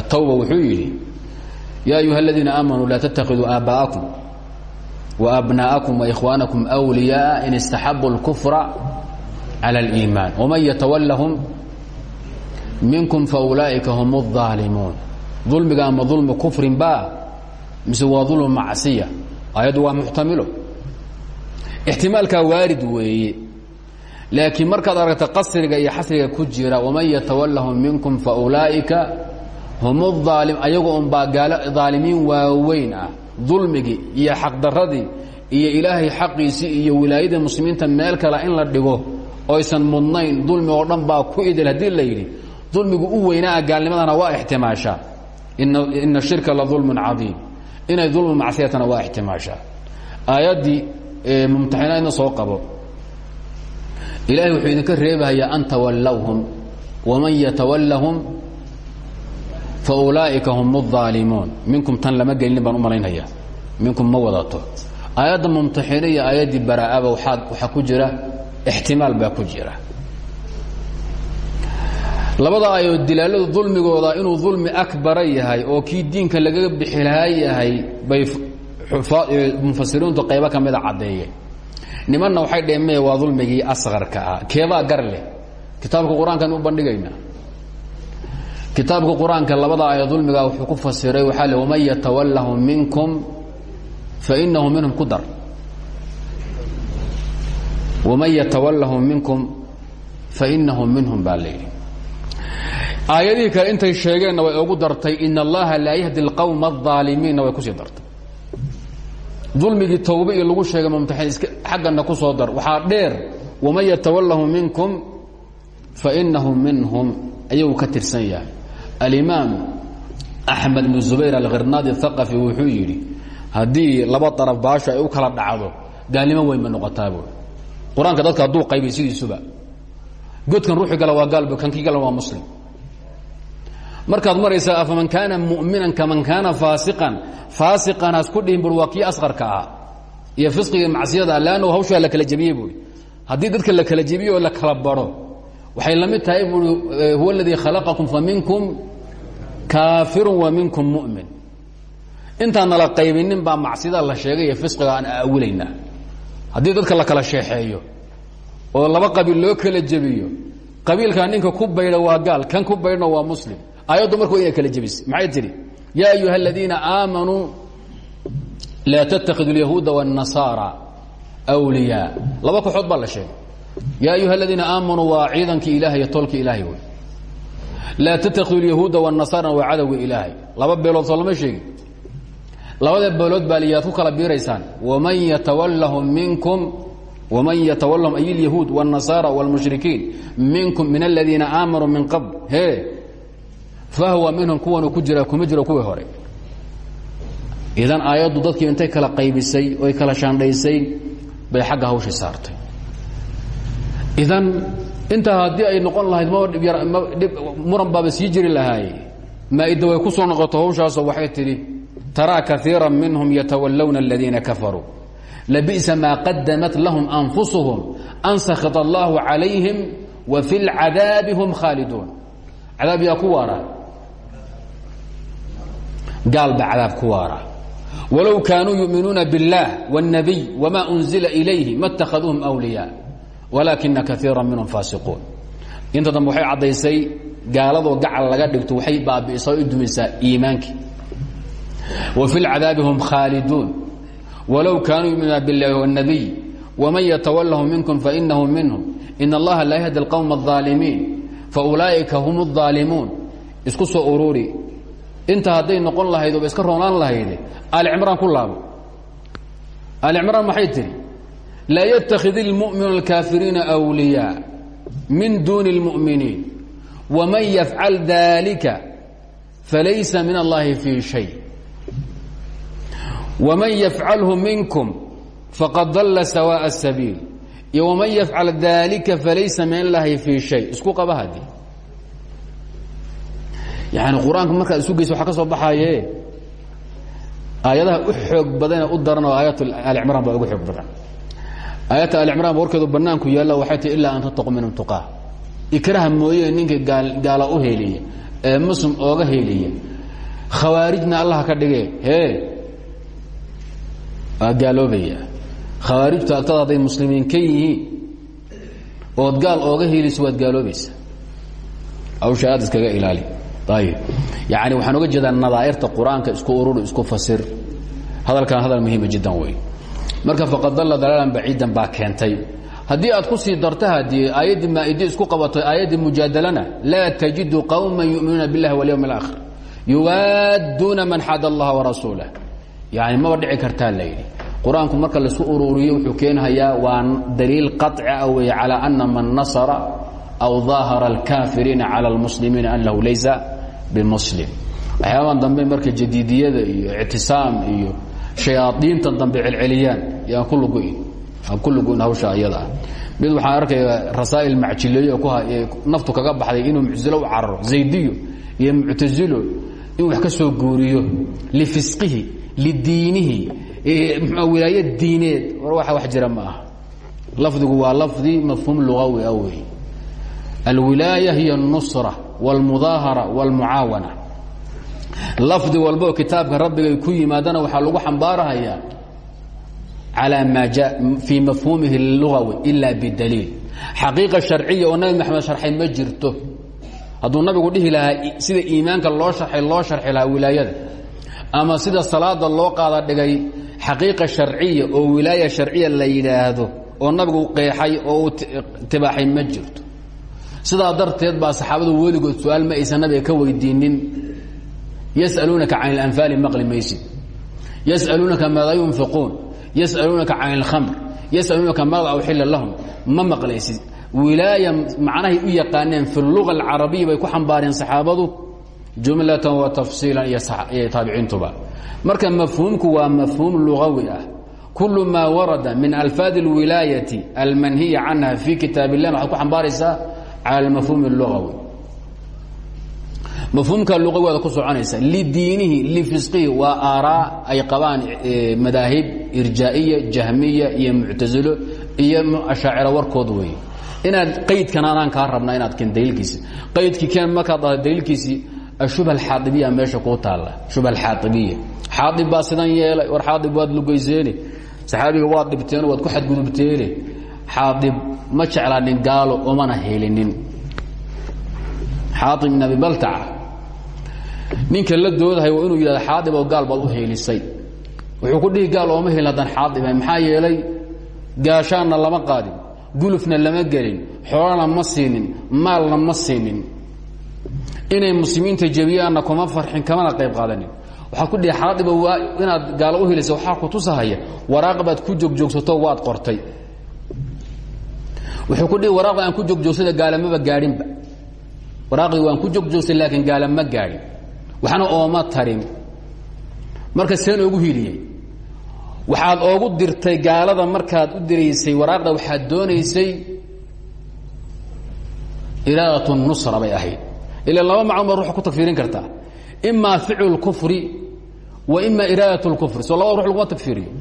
الtawba wuxuu yidhi ya ayuha اladiina aamanuu laa تتakiduu aaba'akum وأbناءكم وإخوانكم أولياء in اsتaحبوا الكفر على الإيمان ومن يتولهم منكم فأuلئiكa هم الظالمون ulmiga ama ulmu kufrin ba mise waa ulmu macsiya? Ayaddu waa muxtamilo. Ixtimaalkaa waarid weeye. Laakiin markaad aragta qasriga iyo xasriga ku jira waman yatawalahum minkum faulaa'ika hum aalim ayaga unbaa aalimiin waaweyn ah. Dulmigii iyo xaqdaradii iyo ilaahay xaqiisii iyo wilaayadii muslimiinta meel kale in la dhigo oysan mudnayn dulmi oo dhan baa ku idil haddii la yidhi. Dulmigu u weynaa gaalnimadana waa ixtimaashaa ina shirka la dulmun cadiim inay dulmu macsiyatana waa ixtimaashaa aayaddii mumtaxinaadna soo qabo ilaahay wuxuu idinka reebahayaa an tawallawhum waman yatawallahum faulaaئika hum الظaalimuun minkum tan lama gelinin baan u malaynaya minkum ma wadato aayadda mumtaxine iyo aayaddii bara'aba waxaa ku jira ixtimaal baa ku jira labada aayadood dilaaladu dulmigooda inuu dulmi akbara yahay oo kii diinka lagaga bixi lahaa yahay bay mufasiriintu qaybo ka mida caddeeyeen. Nimanna waxay dheheen waa dulmigii asqarka ah. Keebaa gar leh. Kitaabka qur'aankan u labada aaya dulmiga wuxuu ku fasiray waxaa l waman yatawallahu minkum fainahu minhum ku dar waman yatawallahu minkum fainahu minhum baa aayadihii kale intay sheegeenna way ugu dartay in allaha laa yahdi اlqowma الظaalimiinna way kusii dartay dulmigii tawbe iyo lagu sheegay mumtaxin iska xaggana ku soo dar waxaa dheer waman yatawallahu minkum fainahu minhum ayuu ka tirsan yahay alimaam axmed bn zubayr alkhirnaadi aqafi wuxuu yidhi haddii laba daraf baasho ay u kala dhacdo gaalnimo weyn ba noqotaa buui qur-aanka dadka hadduu qaybay sidiisuba godkan ruuxi gala waa gaalb kankii gala waa muslim markaad maraysaa afaman kaana muminan kaman kaana faasiqan? Faasiqan hasku dhihin bur waa kii asqarka ahaa iyo fisqiga macsiyada leannu hawshaa la kala dadka la kala la kala baro waxay la mid buui huwa aladii khalaqakum fa minkum wa minkum mu'min. Intaan nala qaybinin baa macsiyada la sheegay iyo aan awilaynaa haddii dadka la kala sheexeeyo oo laba qabiil loo kala jebiyo qabiilkaa ninka ku baydha waa gaal kan ku baydhna waa muslim aayaddu marka inay kala jebisay maxay tidhi yaa ayuha aladiina aamanuu laa tattakidu اlyahuuda wالnasaara wliyaa laba kooxood baa la sheegay yaa ayuha aladiina aamanuu waa ciidankii ilahay iyo toolkii ilaahay wey laa tattakidu اlyahuuda wالnasaara waa cadowga ilaahay laba beelood soo lama sheegin labada beelood baa liyaad ku kala biiraysaan waman yatawallahum minkum waman yatawallahum ay اlyahuud wالnasaara wاlmushrikiin minkum min aladiina aamanuu min qabl he fahwa minhum kuwanuu ku jira kuma jiro kuwii hore idan aayaddu dadkii intay kala qaybisay oy kala shaandhaysay bay xagga hawshii saartay idan intaa haddii ay noqon lahayd muran baaba sii jiri lahaaye maaidda way ku soo noqoto hawshaasoo waxay tidhi taraa kaiira minhum yatawallawna aladiina kafaruu labi'sa maa qadamat lahum anfusuhum an sakita allahu calayhim wa fi اlcadaabi hum khaaliduun cadaab yaa ku waara gaal baa cadaab ku waara walow kaanuu yuminuuna biاllah wالnabiy wma unzila ilayhi ma اtakhaduuhum wliyaa walaakina kaiira minhum faasiquun inta dambe waxay caddaysay gaaladoo gacal laga dhigto waxay baabi'isaa o dumaysaa iimaankii wa fi اlcadaabi hum khaaliduun walow kaanuu yuminuuna biاllahi wالnabiy wman yatawallahu minkum fainahu minhum in allaha laa yahdi اlqowma الظaalimiin faulaa'ika hum الظaalimuun isku soo ururi inta hadday noqon lahayd ooba iska roonaan lahayde alicimraan ku laabo alicimraan maxay tihi laa ytakid اlmu'minu اlkaafiriina أwliyaa min duuni اlmu'miniin waman yafcal dalika falaysa min allahi fii shay waman yafcalhu minkum faqad dalla sawaaء الsabiil iyo waman yafcal dalika falaysa min allahi fii shay isku qaba hadi yani qur'aanka markaad isu waa ka soo aayadaha u xoog badanee u daran oo aayat alicmraan baa ugu xoog badan. Aayata alicmraan ba warkeedu banaanku yaalla waxay tii ilaa an tattaqu minhum ikraha mooye gaal gaala u heliya ee muslim ooga heliya khawaarijna allaha ka dhige hee waa gaaloobaya. Khawaarijtu muslimiin ka yihiin gaal ooga helayso waad gaaloobaysa hawsha aad iskaga ilaali ayib yani waxaan oga jeedaa nadaairta qur-aanka isku urur isku fasir hadalkan hadal muhiima jiddan wey marka faqad dalla dalaalan baciidan baa keentay haddii aad ku sii darta haddii aayaddii maaidi isku qabato aayaddii mujaadalana laa tajidu qowma yuminuuna biاllahi walyowm اlaakhir yuwaadduuna man xaad allaha warasuulah yani maba dhici kartaa la yidhi qur-aanku marka laisku ururiyo wuxuu keenhayaa waa daliil qaطci ah weeye calى ana man nasara aw daahara alkaafiriina cala almuslimiina annahu laysa bimuslim waxyaabahan dambe marka jadiidiyada iyo ictisaam iyo shayaadiintan dambe celceliyaan yaan ku luguin aan ku luguin hawsha iyada ah mid waxaan arkayaa rasaa'il macjileeyo naftu kaga baxday inuu muctazilo u cararo zaydiyo iyo muctazilo in wax ka soo guuriyo lifisqihi lidiinihi m wilaayo diineed war waxa wax jira ma aha lafdigu waa lafdi mafhuum lugawi ah wey alwilaaya hiy الnusra wاlmudaahara wاlmucaawana lafdi walboo kitaabka rabbigay ku yimaadana waxaa lagu xambaarahayaa calى ma ja fii mafhuumihi اlugawi ila bidaliil xaqiiqa sharciya oo nabi maxamed sharxay ma jirto hadduu nabigu dhihi lahaa sida iimaanka loo sharxay loo sharxi lahaa wilaayada ama sida salaada loo qaada dhigay xaqiiqa sharciya oo wilaaya sharciya la yidhaahdo oo nabigu qeexay oo uu tibaaxay ma jirto sidaa darteed baa saxaabadu weligood su-aal ma aysan nabiga ka weydiinin yas'aluunaka can اlanfaali maqli maysid yas'aluunaka maada yunfiquun yas'aluunaka can اlkhamr yas'aluunaka maada uxila lahum ma maqlaysid wilaaya macnahay u yaqaaneen fi luga alcarabiya bay ku xambaareen saxaabadu jumlatan wa tafsiilan iyo taabiciintuba marka mafhuumku waa mafhuum lugawi ah kulu maa warada min alfaadi اlwilaayati almanhiya canha fi kitaab illah waxaad ku xambaaraysaa cala almafhuum اlugawi mafhuumka lugawiada ku soconaysa lidiinihi lifisqihi waa aaraa ay qabaan madaahib irjaa'iya jahmiya iyo muctasilo iyo ashaaciro warkood weeye inaad qaydkan anaan kaa rabnaa inaad keen daliilkiisi qaydkii keen markaad dhahda daliilkiisii ashubha alxaadibiya meesha kuu taalla shubha alxaadibiya xaadib baa sidan yeelay war xaadib waad lugayseene saxaabiga waad dhibteen waad ku xadgudubteene xaadib ma jeclaanin gaalo umana helinin. Xaaib ibn abi baltaca ninka la doodahay waa inuu yidhahdo xaadib oo gaal u heelisay. Wuxuu ku dhihi gaal ooma helin haddaan xaadib ahay. Maxaa yeelay gaashaanna lama qaadin gulufna lama gelin xoolana ma siinin maalna ma siinin. Inay muslimiinta jebiyaanna kuma farxin kamana qayb qaadanin. Waxaad ku dhihi xaadiba waa inaad gaalo u helaysa waxaa ku tusahaya waraaq baad ku joogjoogsato waad qortay wuxuu ku dhihi waraaqda aan ku joogjoogsada gaalamaba gaadhinba. Waraaqdii waan ku jogjoogsay laakiin gaalama gaadhin. Waxna ooma tarin. Marka seen oogu hiliyey waxaad oogu dirtay gaalada markaad u diraysay waraaqda waxaad doonaysay iraadat nusra bay ahayd. Ila laba baad ruuxa ku tagfiirin kartaa. Imaa ficlu اlkufri wa ima iraadat اlkufri soo labada rux laguma tagfiiriyo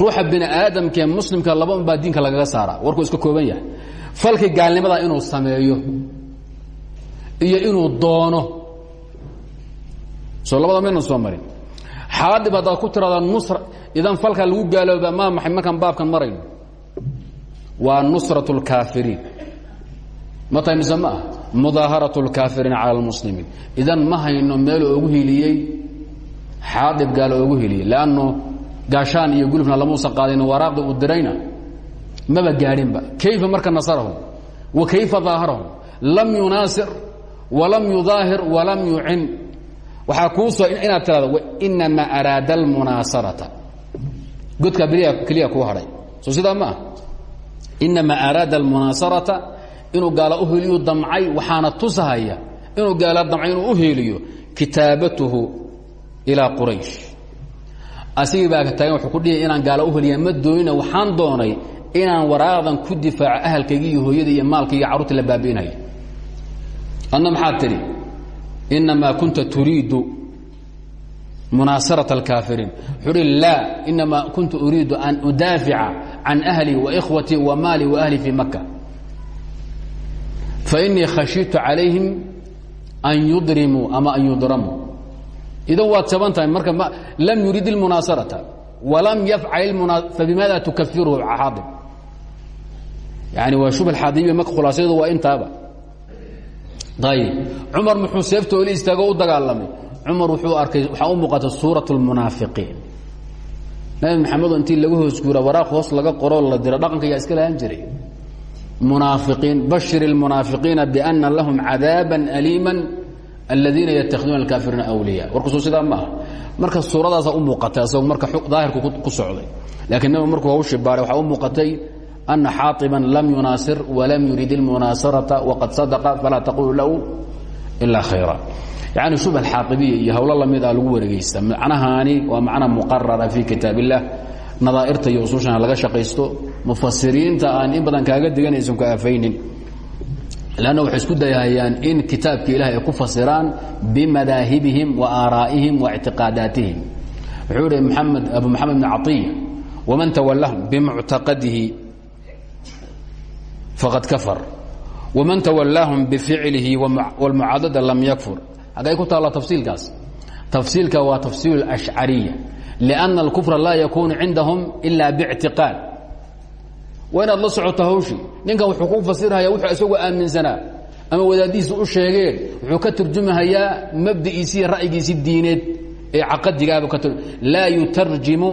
ruuxa bini aadamkaee muslimka laba un baa diinka lagaga saara warkuu iska kooban yahay falkii gaalnimada inuu sameeyo iyo inuu doono soo labada maynan soo marin xaadib haddaad ku tiraada nusra idan falkaa lagu gaalooba maa maxay markaan baabkan marayno waa nusraة اlkaafiriin ma tahay mise ma ah mudaaharaة اlkaafiriina calى اlmuslimiin idan ma hayno meel oogu hiliyey xaadib gaalo oogu hiliyey lanno gaashaan iyo gulufna lamuusan qaadin waraaqdi uu dirayna maba gaadhinba. Kayfa marka nasarahum? Wa kayfa daaharahum lam yunaasir walam yudaahir walam yucin. Waxaa kuu soo inaad tirado inamaa araada almunaasarata. Godkaa keliya kuu hadhay. Soo sidaa ma ah inamaa araada almunaasarata inuu gaala u heliyu damcay waxaana tusahaya inuu gaala damcay inuu u heeliyo kitaabatuhu ilaa quraysh asigii baa taagan wuxuu ku dhihi inaan gaalo u heliya ma doonina waxaan doonay inaan waraaqdan ku difaaco ahalkaygii iyo hooyadii iyo maalkii iyo la baabi'inayo adna maxaad tidhi? Kunta turiidu munaasarata alkaafiriin wuxuu dhi laa innamaa kuntu an udaafica can ahlii wa ikhwatii wa maalii wa ahlii fii maka fa innii khashiitu calayhim an yudrimuu ama an yudramuu idan waad jaban tahay marka lam yurid اlmunaasaraةa walam yafcal fabimaada tukafirhu xaadib yani waa shubh xaadibiya marka khulaasyadu waa intaaba ayb cumar muxuu seefta oli istaago u dagaalamay cumar wuxuu arkay waxaa u muuqata suuraة اlmunaafiqiin nabi maxamedo intii lagu hoos guura waraaq hoos laga qoroo la diro dhaqanka yaa iska lahaan jiray munaafiqiin bashir اlmunaafiqiina bأna lahum cadاaba أliima aladiina ytakiduna kaafiriina wliya warkuso sidaa maaha. Marka suuradaasa u muuqatay asag marka daahirka ku socday. Lakiin nabig markuu hawshii baaray waxaa u muuqatay ana xaaiban lam yunaasir walam yurid اlmunaasarata waqad sadqa falaa taqulu lahu ila khayra. Yani shubha xaaibiya iyo hawlo lamida lagu wareegeysta macnahaani waa macna muqarara fi kitaab illah nadaairta iyo usushana laga shaqaysto. Mufasiriinta aan in badan kaaga diganaysan ku aafaynin lanna waxay isku dayahayaan in kitaabka ilahay ay ku fasiraan bimadaahibihim wa aaraa'ihim wa ictiqaadaatihim wuxuu yihi mamed abu maxamed bn caiya waman tawalahum bimuctaqadihi faqad kafar waman tawallaahum bificlihi wlmucaadada lam yakfur hagay ku taalla tafsiilkaas tafsiilka waa tafsiilu alashcariya lianna alkufra laa yakuunu cindahum ila biictiqaad waa inaad la socoto hawshii. Ninkan wuxuu ku fasirhaya wuxuu isagoo aaminsanaa ama wadaaddihiisa u sheegeen wuxuu ka turjumahayaa mabda'iisi iyo ra'yigiisi diineed ee caqadigaaba ka laa yutarjimu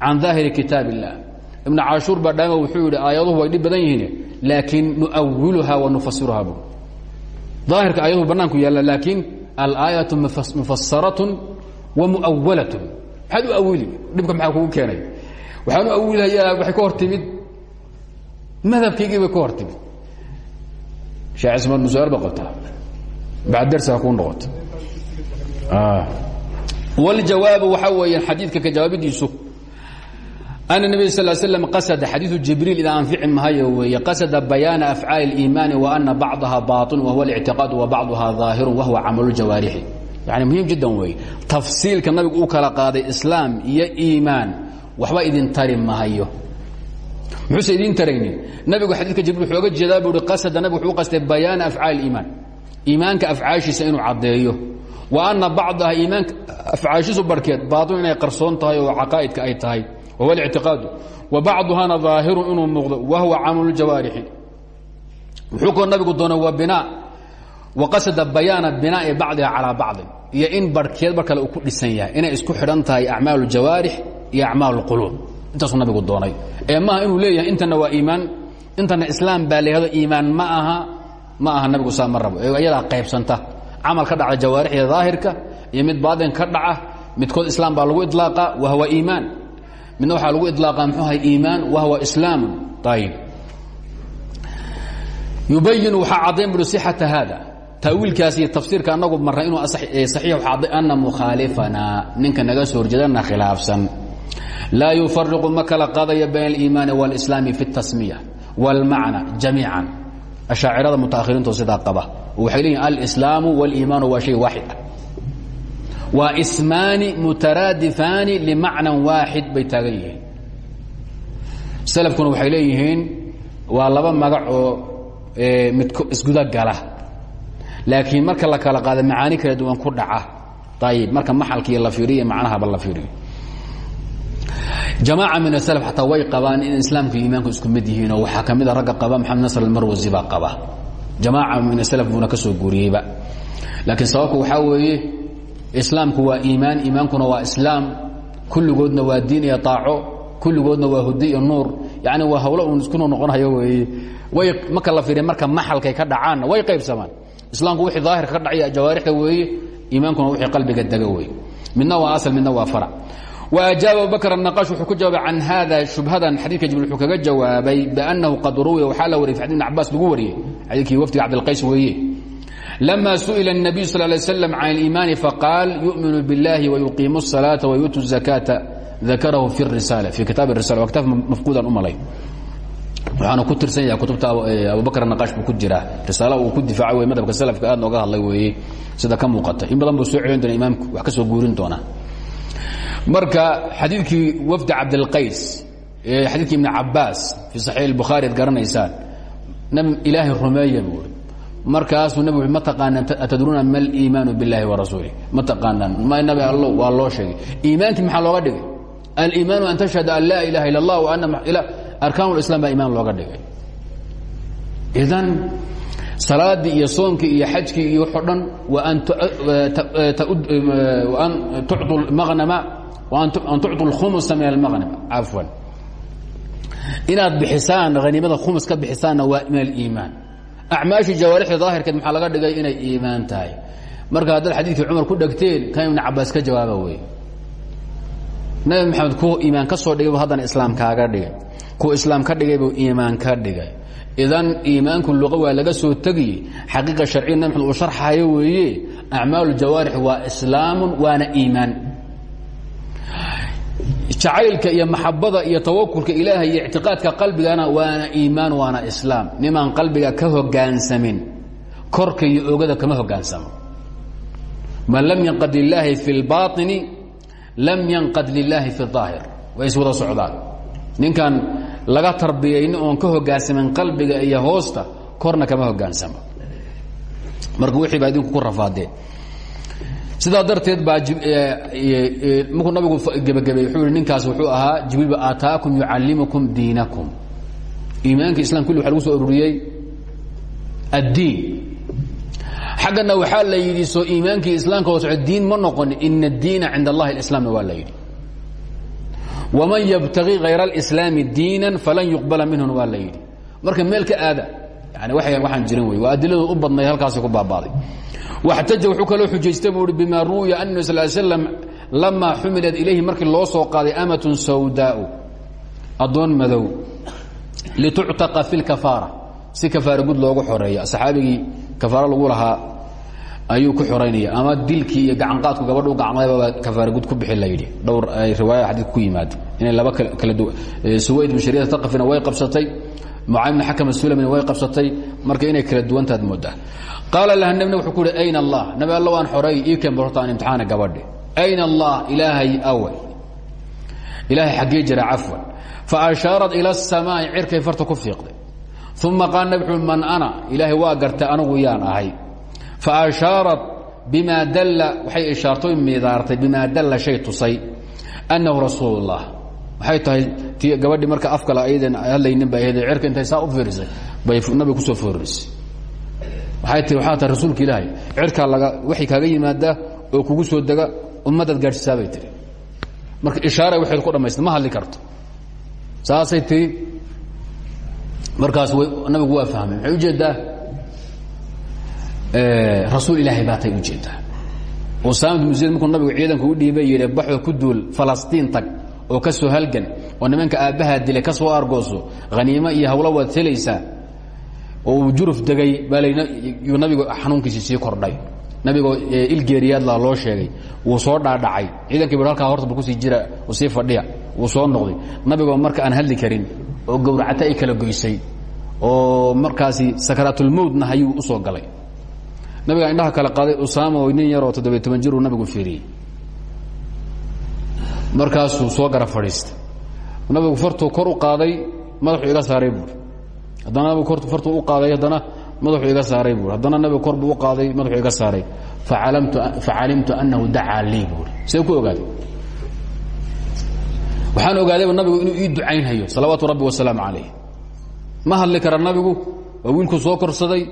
can daahiri kitaab illah ibn cashuur baa dhaama wuxuu yidhi aayaduhu way dhib badan yihiin laakiin nuawiluha wa nufasiruha bu daahirka aayaduhu bannaanku yaalla laakiin alaayatu mufasaratun wa muawalatun maxaad u awili dhibka maxaa kugu keenay? Waxaan u awilhayaa waxay ka hor timid madhabkaygii bay ka hor timid sheekh cismaan musaar ba qabtaa bacd darsi ha kuu noqoto waljawaabu waxaa weeyaan xadiidka ka jawaabidiisu أن النبي صل ل سلم قasد xadيiث جibrيل idaa anfici mahayo weeye qasda bayaana أfعاaل الإimaani وأna bacضaha baطن وهuو الاعtiقاad وbacضuha ظاahir وahuوa camaل الjawaarixi yani muhiim jiddan wey tafsiilka nabigu u kala qaaday islaam iyo iimaan waxba idin tari mahayo muxuuse idiin taraynin nabigu xadiidka jibril wuxu oga jeedaa buu uhi qasada nabig wuxuu u qastay bayaana afcaali iimaan. Iimaanka afcaashiisa inuu caddeeyo. Wa anna bacdaha iimaanka afcaashiisu barhkeed baadun inay qarsoon tahay oo caqaa'idka ay tahay. Wahuwa alictiqaadu wa bacduhana daahirun inuu muuqdo wa huwa camaluljawaarixi wuxuu koo nabigu doona waa binaa. Wa qasada bayaana binaa'i bacdiha calaa bacdin. Iyo in barhkeed bar kale uu ku dhisan yahay inay isku xidhan tahay acmaal uljawaarix iyo acmaal ulquluub intaasuu nabigu doonay. Ee maaha inuu leeyahay intana waa iimaan. Intana islaam baa lahado iimaan ma aha ma aha nabigu saa ma rabo. Ee ayadaa qaybsanta. Camal ka dhaca jawaarixda daahirka iyo mid baatin ka dhaca midkood islaam baa lagu idlaaqa wahwa iimaan. Midna waxaa lagu idlaaqa mxuu ahay iimaan wahwa islaam. Ayib yubayin waxaa caddayn bui sixata haada. Taawiilkaas iyo tafsiirka anagu marna inuu saxiix ana mukhaalifana ninka naga soo horjeedana khilaafsan laa yufariqu ma kala qaadaya bayn اliimaani wاlslaami fi اtasmiya wاlmacna jamiica ashaacirada mutaahiriinto sidaa qaba waxay leeyihin alslaamu wاliimaanu waa shay waaxid ah waa ismaani mutaraadifaani limacnan waaxid bay taagan yihiin salafkuna waxay leeyihiin waa laba magac oo mid isguda gala laakiin marka la kala qaada macaani kala duwan ku dhaca ayib marka maxalkii la fiiriyo macnahaba la fiiriyo jamaaca min aslf xataa way qabaan in islaamka iyo iimaanku isku mid yihiinoo waxaa ka mida ragga qaba maxamed nasr almarwasi baa qaba jamaaca min aslf buuna ka soo guuriyeyba laakiin sababku waxaa weeye islaamku waa iimaan iimaankuna waa islaam kulligoodna waa diin iyo aaco kulligoodna waa hudi iyo nuur yani waa hawlo uun isku noqonayo weeye way marka la fiiriya marka maxalkay ka dhacaanna way qaybsamaan islaamku wixii daahirka ka dhacaya jawaarixda weeye iimaankuna wixii qalbiga dega weeye midna waa asal midna waa farac وأجاaب aبوبكر النقاش wuxuu ku jawaabay can hada شhubhadan xadيثka jibril wuxuu kaga jawaabay بأنahu qad ruwiya waxaa la wariyay في xadيث بن cabاs lagu wariyey xadiikii wfdiga cabdالqays weeye لما سئل النبي صلى اه عليه وسلم عن الإيمان فقال يؤمن بالله ويقيم الصلاة ويؤتي الزكاة ذكره في الرسالة في kitaaب الرسالة waa kitaab mafquudan u malay waxaana ku tirsan yahay kutubta abubakr naqaash buu ku jiraa risaala uu ku difaacay wey madhabka salafka aad nooga hadlay weeye sida ka muuqata in badan buu soo celin doona imaamku wax ka soo guurin doonaa marka xadiidkii wafdi cabdilqays ee xadiidkii ibn cabaas fii saxiix اlbukhaari ad garanaysaan nabi ilaahay rumeeya buu i markaasuu nabig ma taqaanaan atadruuna ma aliimaanu biاllahi warasuulih ma taqaanaan ma nabi allo waa loo sheegay iimaankii maxaa looga dhigay aliimaanu an tashhada an laa ilaha ila اllah ana arkaan اlislam baa imaan looga dhigay idan salaadii iyo soonkii iyo xajkii iyo waxo dhan waan tucطu اmaqnama an tucطu اlkhumusa min almaqnam cafwan inaad bixisaan haniimada khumus ka bixisaanna waa min aliimaan acmaashii jawaarixda daahirkeed maxaa laga dhigay inay iimaan tahay marka haddaad xadiidkii cumar ku dhegteen kan ibn cabaas ka jawaaba wey nabi maxamed kuwa iimaan ka soo dhigay bu haddana islaam kaaga dhigay kuwa islaam ka dhigay buu iimaan ka dhigay idan iimaanku luqa waa laga soo tegiye xaqiiqa sharciya nabi maxamed uu sharxayo weeye acmaalu jawaarix waa islaamun waana iimaan jacaylka iyo maxabada iyo tawakulka ilaahay iyo ictiqaadka qalbigana waana iimaan waana islaam nimaan qalbiga ka hogaansamin korka iyo ogada kama hogaansamo man lam yanqad lilaahi fi اlbaطini lam yanqad lilaahi fi اaahir way iswada socdaan ninkan laga tarbiyayni oon ka hogaansamin qalbiga iyo hoosta korna kama hogaansamo marka wixii baa idinku ku rafaadeen sidaa darteed baa markuu nabigu gebagabey wuxuu yihi ninkaas wuxuu ahaa jibriil aataakum yucallimukum diinakum. Iimaanka islam kulli waxa lagu soo ururiyey addiin. Xaggana waxaa la yidhi soo iimaankii islaamka hoosoo diin ma noqon ina addiina cinda allahi alislaamna waa la yidhi. Waman yabtagi hayra alislaami diinan falan yuqbala minhun waa la yidhi. Marka meel ka aada yani waxaan jirin wey waa adiladu u badnayd halkaasi ku baabaaday waxtaja wuxuu kaloo xujaystay buu i bima ru'ya an sal slam lamaa xumilat ilayhi markii loo soo qaaday amatun sawdaau addoon madow lituctaqa fi lkafaara si kafaara gud loogu xoreeya saxaabigii kafaaro lagu lahaa ayuu ku xoraynaya ama dilkii iyo gacanqaadku gabadhu gacmaybaba kafaara gud ku bixi la yidhi dhowr ay riwaayada xadiidka ku yimaado inay laba kala du suwayd bin shariida taqafina way qabsatay mucaym bn xakam asulamina way qabsatay marka inay kala duwantaad moodaa qaala laha nebina wuxuu ku uhi allah. Nabi alla waan xoray ii keen ba horta aan imtixaana allah ilaahay away ilaahay xaggee jira fa ashaarat ila asamaa'i cirkay farta ku fiiqday. Uma qaala nabi man ana? Ilaahay waa gartay anigu yaan ahay. Fa ashaarat bimaa dalla waxay ishaartay midaartay bimaa dalla shay tusay annahu rasuul اllah gabadhi marka afkale ayadeen hadlaynin bay ahayd cirka intay u fiirisay bay nabiga ku soo foorisay waxay tii waxaa tahay rasuulka ilaahay. Cirkaa laga waxay kaaga yimaadaa oo kugu soo dega ummadaad gaadhsiisaa bay tihi marka ishaara waxayd ku dhammaysta ma hadli karto. Saasay tii markaas nabigu waa fahmay. Maxay ujeeddaa rasuul ilaahay baatay ujeeddaa usaama bnu zayd markuu nabigu ciidanka u dhiibay yidhi baxoo ku duul falastiin tag oo ka soo halgan oo nimanka aabbahaa dilay ka soo argooso haniimo iyo hawlo waad helaysaa oo uu juruf degay baa layuu nabigu xanuunkiisii sii kordhay. Nabigoo ilgeeriyaadla loo sheegay. Wuu soo dhaadhacay. Ciidankii bu halkaa horta ku sii jira sii fadhiya. Wuu soo noqday. Nabigoo marka aan hadli karin oo gowracata ay kala goysay oo markaasi sakaraatulmowtna hayuu u soo galay. Nabigaa indhaha kale qaaday usaama oo nin yaroo toddobiy toban jiruu nabigu fiiriyey. Markaasuu soo gara nabigu fartuu kor u qaaday madaxuu iga saaray buuri haddana nabigu fartuu u qaaday haddana madaxuu iga saaray buuri haddana nabigu kor buu u qaaday madaxuu iga saaray. Facalimtu annahu dacaa lii buuri see ku ogaaday waxaan ogaadayba nabigu inuu ii ducaynhayo salawaatu rabbi wasalaamu calayh. Ma hadli kara nabigu waa wiilkuu soo korsaday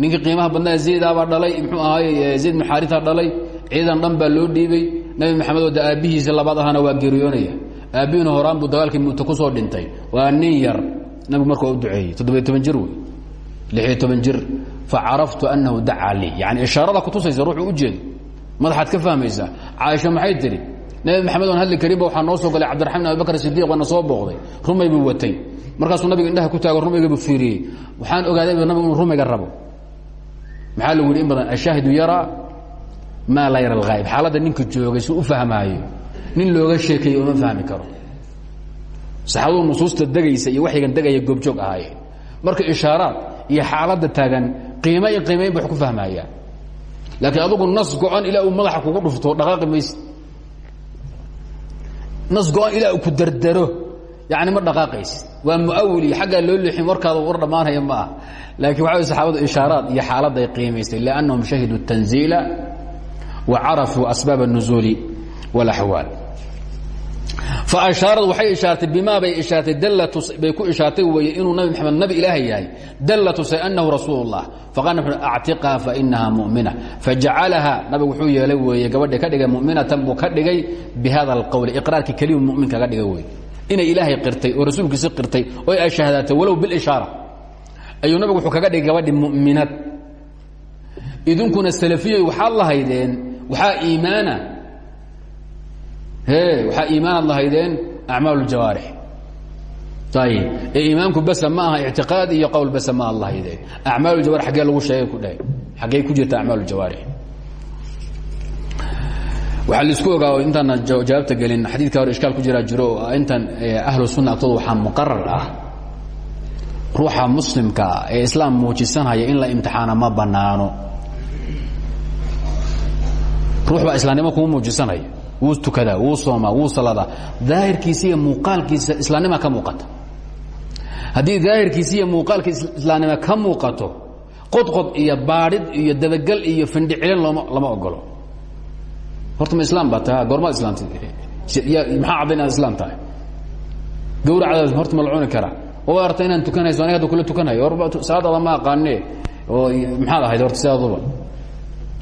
ninkii qiimaha badnaa zaydaabaa dhalay muxuu ahaay zayd bn xaarita dhalay ciidan dhan baa loo dhiibay. Nabi maxamed oo de aabbihiisa labaad ahana waa geeriyoonaya aabbihiina horaan buu dagaalkii muute ku soo dhintay. Waa nin yar nabigu marka waa u duceeyey toddobiy toban jir wey lixiyo toban jir. Facaraftu annahu dacaa lii. Yani ishaarada kutusaysa ruuxuu u jeedo. Madaxaad ka fahmaysaa. Caaisha maxay tidhi? Nabi maxamed oon hadli karinba waxaa noo soo galay cabdiraxman bin abibakr sidiiq waana soo booqday. Rumay buu watay. Markaasuu nabiga indhaha ku taago rumaygabuu fiiriyey. Waxaan ogaaday nabigu inuu rumayga rabo. Maxaa lagu yidhi in badan ashaahidu yaraa maa laa yara alhaayib xaaladda ninka joogay suu u fahmaayo. Nin looga sheekeeyo uma fahmi karo saxaabadu nusuusta degaysa iyo waxygan degaya goobjoog ahaayeen marka ishaaraad iyo xaaladda taagan qiima iyo qiimayn ba wax ku fahmaayaan laakiin adugu nas go-an ilaa uu madaxa kugu dhufto dhaqaaqi maysid nas go-an ilaa uu ku dardaro yani ma dhaqaaqaysid waa muawil iyo xaggaa loo leexin warkaada war dhammaanaya ma ah laakiin waxa way saxaabadu ishaaraad iyo xaaladday qiimaystay liannahum shahiduu الtanziila wa carafuu asbaab الnuzuuli wاlaxwaal faashaarad waxay ishaartay bimaa bay ishaartay bay ku ishaartay weeye inuu nabi maxamed nabi ilaahay yahay. Dalla tusay annahu rasuul اllah faqal nab actiqha fainaha mu'mina. Fajacalaha nabigu wuxuu yeelay weeye gabadhi ka dhigay mu'minatan buu ka dhigay bihada اlqowli iqraarkii keliyu mumin kaga dhigay wey inay ilaahay qirtay oo rasuulkiisi qirtay oo ay shahadaatay walow bilishaara ayuu nabigu wuxuu kaga dhigay gabadhi mu'minad. Idinkuna salafiyoy waxaad lahaydeen waxaa iimaana waxaa iimaanaad lahaydeen acmaal اjawaarix ayb ee iimaanku bas ma aha ictiqaad iyo qowl bas ma aad lahaydeen acmaal jawarix agee lagu sheegay ku dheh xaggey ku jirta acmaal jawaarix waxaa la isku ogaa intaana jawaabta gelin xadiidka hore ishkaal ku jiraa jiro oo intan ahlu sunna agtooda waxaa muqarar ah. Ruuxa muslimkaa ah ee islaam muujisanhaya in la imtixaana ma banaano ruux baa islaamnimo kuma muujisanhaya wuu tukadaa wuu soomaa wuu saladaa daahirkiisa iyo muuqaalkiisa islaamnima ka muuqata haddii daahirkiisa iyo muuqaalkiisa islaamnima ka muuqato qodqod iyo baadhid iyo dabagel iyo findhicilin looma lama ogolo horta ma islaam baa tahay goormaad islaamtay maxaa cadday inaad islaam tahay? Gawracdaas horta ma la cuni karaa. Waba arta inaan tukanayso aniga hadda kula tukanayo or salaadaada ma aqaane oo maxaad ahayd horta sidaaduba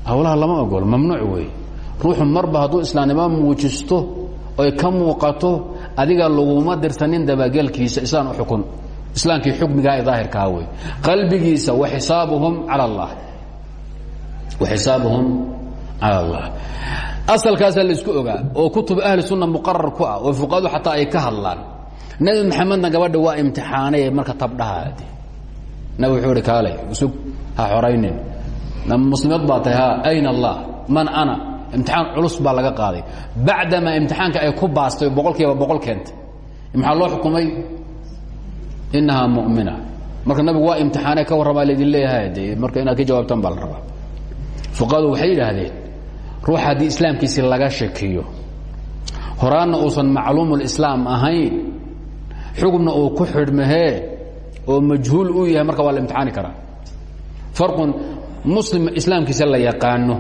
hawlaha lama ogolo mamnuuc weeye ruuxu marba hadduu islaamnimo muujisto oy ka muuqato adiga laguma dirsanin dabagelkiisa islaan u xukun. Islaamkii xukmigaa ee daahirkaa wey qalbigiisa waisaabuhum al allah. Waxisaabuhum cala allah. Asalkaasaa la isku ogaa oo kutub ahli sunna muqarar ku ah oo fuqahadu xataa ay ka hadlaan nebi maxamedna gabadha waa imtixaanay marka tabdhahaadi. Nabig wuxuu ihi kaalay usug ha xoraynin. Muslimad baa tahay ha ayna allah? Man ana imtixaan culus baa laga qaaday. Bacdamaa imtixaanka ay ku baastay boqol kiiba boqol keentay maxaa loo xukumay? Inahaa mumina. Marka nabigu waa imtixaane ka warramaa laydin leeyahay de marka inaad ka jawaabtaan baa la rabaa. Fuqahadu waxay yidhaahdeen ruux haddii islaamkiisi laga shakiyo horaanna uusan macluumulislaam ahayn xugubna uu ku xidhmahee oo majhuul uu yahay marka waa la imtixaani karaa. Farqun muslim islaamkiisa la yaqaano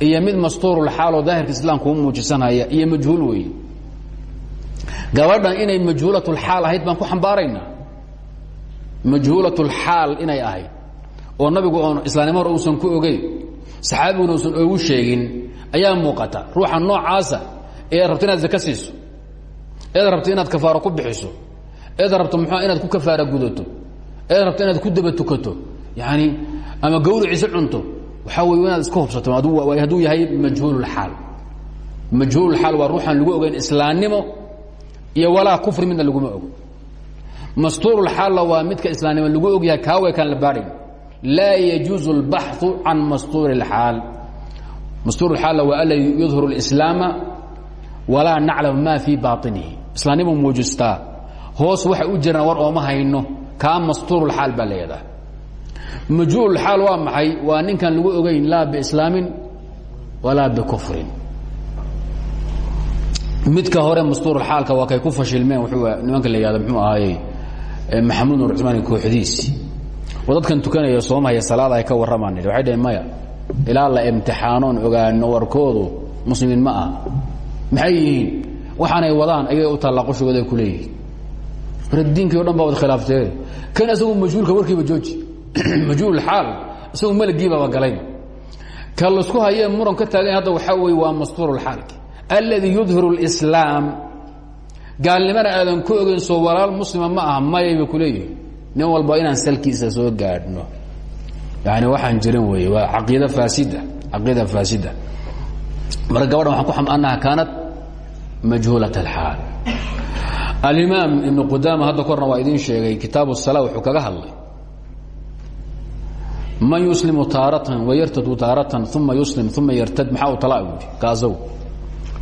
iyo mid mastuurulxaaloo daahirka islaamka u muujisanaya iyo majhuul weeye gabadhan inay majhuulatulxaal ahayd baan ku xambaaraynaa majhuulatulxaal inay ahayd. Oo nabigu oon islaamnimo hore uusan ku ogeyn saxaabiguna uusan ogu sheegin ayaa muuqata. Ruuxa noocaasa ee rabto inaad zaka siiso. Eed ku bixiso. Eed rabto mxua inaad ku kafaara gudato. Eed rabto ku daba tukato. Yani ama gawriciisi cunto waxaa wey inaad iska hubsato hadduu yahay majhuululxaal majhuululxaal waa ruuxaan lagu ogeyn islaamnimo iyo walaa kufri midna laguma ogo mastuurulxaalla waa midka islaamnimo lagu ogyahay kaawe kaan la baadhayn laa yajuuzu اlbaxu can mastuuri اlxaal mastuurulxaalla waa aladi yudhiru اlislaama walaa naclam ma fii baطinihi islaamnimo muujistaa hoos waxa u jiraan war ooma hayno kaa mastuurulxaal baa leedaha majhuululxaal waa maxay? Waa ninkaan lagu ogeyn laa biislaamin walaa bikufrin midka hore mastuurulxaalka waa kay ku fashilmeen nimanka la yihahdo mxuu ahaaye maxamuud nur cusmaan kooxdiisi oo dadkan tukanaya soomahaya salaada ay ka warramaan waxay dhaheen maya ilaa la imtixaanoon ogaano warkoodu muslimiin ma aha. Maxay yihiin? Waxaanay wadaan ayay u taallaa qoshigooda ay ku leeyihiin. Mar diinkii o dhan baa wad khilaafteen. Kan isagu majhuulka warkiiba jooji majhuulxaal isagu meligiibaba galayn ka laisku hayee muran ka taagan hadda waxaa weye waa mastuurulxaalki alladii yudhiru اlislaam gaalnimana aadan ku ogeyn soo walaal muslima ma aha mayayba kuleeyihin nin walba inaan salkiisa soo gaadhno yani waxaan jirin wey waa caqiida faasida caqiida faasida marka gabadhan waxaan ku xam annaha kaanat majhuulat اlxaal alimaam ibnu qudaama hadda korna waa idiin sheegay kitaabu الsala wuxuu kaga hadlay man yuslimu taaratan wayartadu taaratan uma yuslim uma yartad maxaa u talaa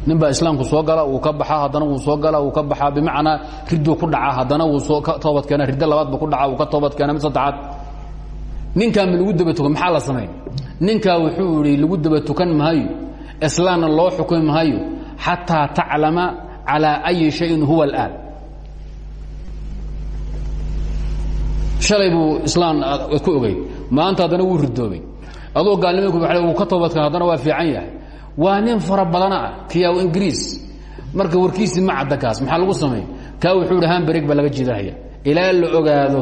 buui islaamku soo gala uu ka baxaa haddana wuu soo gala uu ka baxaa bimacnaa riduu ku dhacaa haddana wuu soo ka toobad keena riddo labaadba ku dhaca uu ka toobad keena saddexaad ninkaa ma lagu daba maxaa la samayn ninkaa wuxuu idhi lagu daba tukan maayo islaamna loo xukumi maayo xataa taclama calaa ayi shayin huwa alaan shalay buu islaan ku ogey maanta haddana wuu ridoobay. Adoo gaalnima ku wuu ka toobadkan haddana waa fiican yahay. Waa nin fara badana ah kiyaw ingiriis. Marka warkiisii ma cadda kaas maxaa lagu samay kaa wuxuu hi hambereg baa laga jiidahaya ilaa la ogaado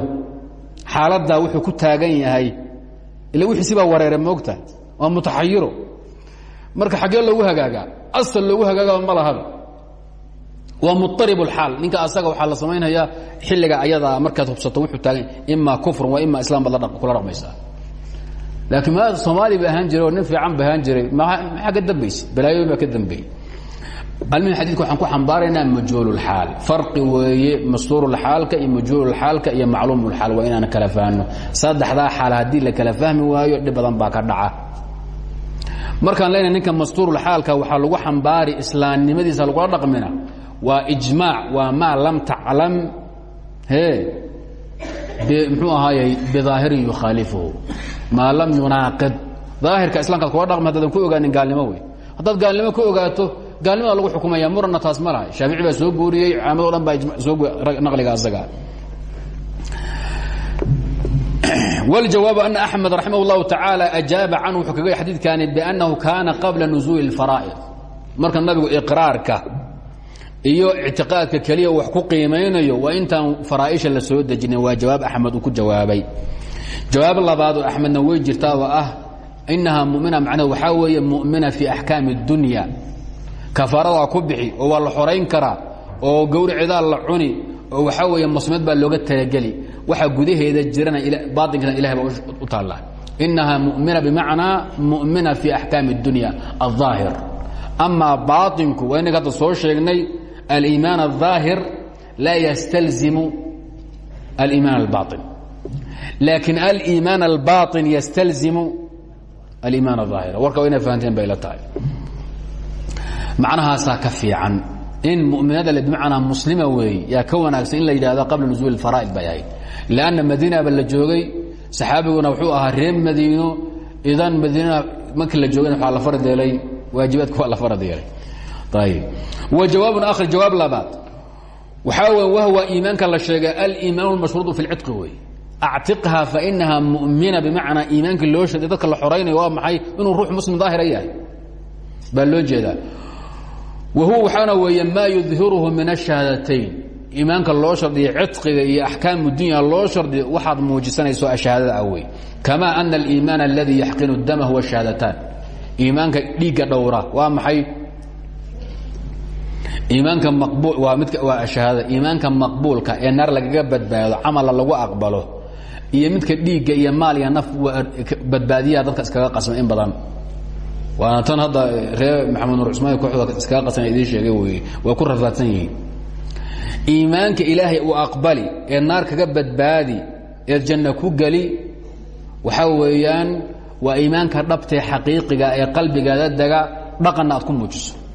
xaaladdaa wuxuu ku taagan yahay. Ila wixiisi baa wareere moogta waa mutaxayiro. Marka xaggee loogu hagaagaa asal loogu hagaaga ma lahaba waa muarib اxaal ninka asaga waxaa la samaynaya xilliga ayadaa markaad hubsato wuxuu taagan ima kufrun wa ima islam baad kula dhaqmaysaa laakiin ma soomaali ba ahaan jiray oo nin fiican ba ahaan jiray maxaa ka dambayse balaayoyin baa ka dambeeyey almin xadidka waxaan ku xambaaraynaa majhuululxaal farqi weeye mastuurulxaalka iyo majhuululxaalka iyo macluumulxaal waa inaan kala fahno saddexdaa xaal haddii la kala fahmi waayo dhib badan baa ka dhaca. Markaan leenahay ninka mastuurulxaalka waxaa lagu xambaari islaamnimadiisa lagula dhaqmina waa ijmaac waa maa lam taclam mxuu ahaayey bidaahirin yukhaalifuhu maa lam yunaaqid daahirka islamkaad kula dhaqmi hadaadan ku ogaanin gaalnimo wey haddaad gaalnimo ku ogaato gaalnimada lagu xukumaya muranna taas ma lahay shaafici baa soo guuriyey caamado dhan baa soo naqliga asaga wاljawaabu ana axmed raximah اllahu tacaala ajaaba canhu wuxuu kaga xadiidkani biannahu kaana qabla nuzuuli اlfaraa'id marka nabigu iqraarka iyo ictiqaadka keliya wax ku qiimaynayo waa intaan faraaisha la soo dejinin waa jawaab axmed uu ku jawaabay jawaab labaad oo axmedna way jirtaa oo ah inahaa mumina macnaheed waxaa weeye mumina fii axkaami اdunya kafaaradaa ku bixi oo waa la xorayn karaa oo gawraceedaa la cuni oo waxaa weeye muslimad baa looga talageli waxa gudaheeda jirana baainkeeda ilahay baa u taallaa inahaa mumina bimacnaa mumina fii axkaami اdunya الظaahir amaa baaطinku waa inaka hadda soo sheegnay aliimaan الظaahir laa ystalzimu aliimaan اlbaطin laakiin aliimaan اlbaطin ystalzimu aliimaan الظaahira warka waa inay fahanteen bay la tahay macnahaasaa ka fiican in muminada le bimacnaa muslima weeye yaa ka wanaagsan in la yidhahdo qabla nuزuul اfaraa'id bay ahayd lanna madiinaba la joogay saxaabiguna wuxuu ahaa reer madiino idan madiina markii la joogayna waa la farad yeelay waajibaadka waa la farad yeelay jawaab jawaab labaad waxaa w wahwa iimaanka la sheega aliimaan mashruud fi اlcidqi wey actiqha fainaha mumina bimacnaa iimaankii loo sheegay dadka la xoraynayo waa maxay inuu ruux muslim daahira yahay baa loo jeedaa wahuwa waxaana weeye maa yudhiruhu min ashahaadatayn iimaanka loo shardiya cidqiga iyo axkaamu dunya loo shardiya waxaad muujisanayso ashahaadada ah wey kamaa ana aliimaan aladi yaxqinu dama huwa shahaadataan iimaanka dhiigga dhowra waa maxay iimaanka waa shahaadada iimaanka maqbuulka ee naar lagaga badbaado camala lagu aqbalo iyo midka dhiigga iyo maal iyo naf badbaadiyaha dadka iskaga qasma in badan. Waana tan hadda reer maxamed nur cusmaan kooxda iskaga qasan idiin sheegay wey way ku rafaadsan yihiin. Iimaanka ilaahay uu aqbali ee naar kaga badbaadi eed janno ku geli waxaa weeyaan waa iimaanka dhabtee xaqiiqiga ee qalbigaada dega dhaqanna aad ku muujiso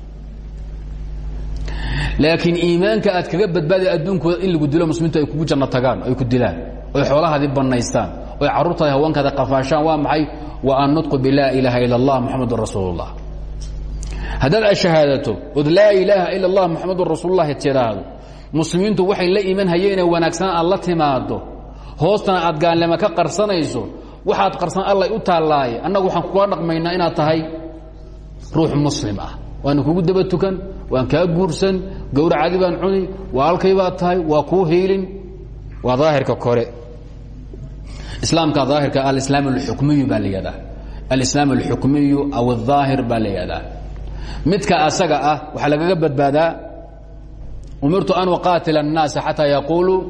laakiin iimaanka aad kaga badbaadi adduunkooda in lagu dilo muslimiintu ay kugu janno tagaan ay ku dilaan oy xoolahaadii bannaystaan oy carruurtaada haweenkaada qafaashaan waa maxay? Wa an nutqu bilaa ilaaha ila allah muxamadun rasuul اllah haddaad ashahaadato ood laa ilaaha ila اllah muxamadun rasuululahi tidhaahdo muslimiintu waxay la iman hayeenee wanaagsanaan aad la timaado hoostana aad gaalnimo ka qarsanayso waxaad qarsan allay u taallaaye annagu waxaan kugula dhaqmaynaa inaad tahay ruux muslim ah. Waana kugu waan kaa guursan gowracadi baan cuni waalkay baad tahay waa kuu hiilin waa daahirka kore islaamka daahirka alislaam alxukmiyu baa la yihahdaa alislaam alxukmiyu aw الظaahir baa la yihahdaa midka asaga ah waxaa lagaga badbaadaa umirtu an uqaatila الnaasa xataa yaquuluu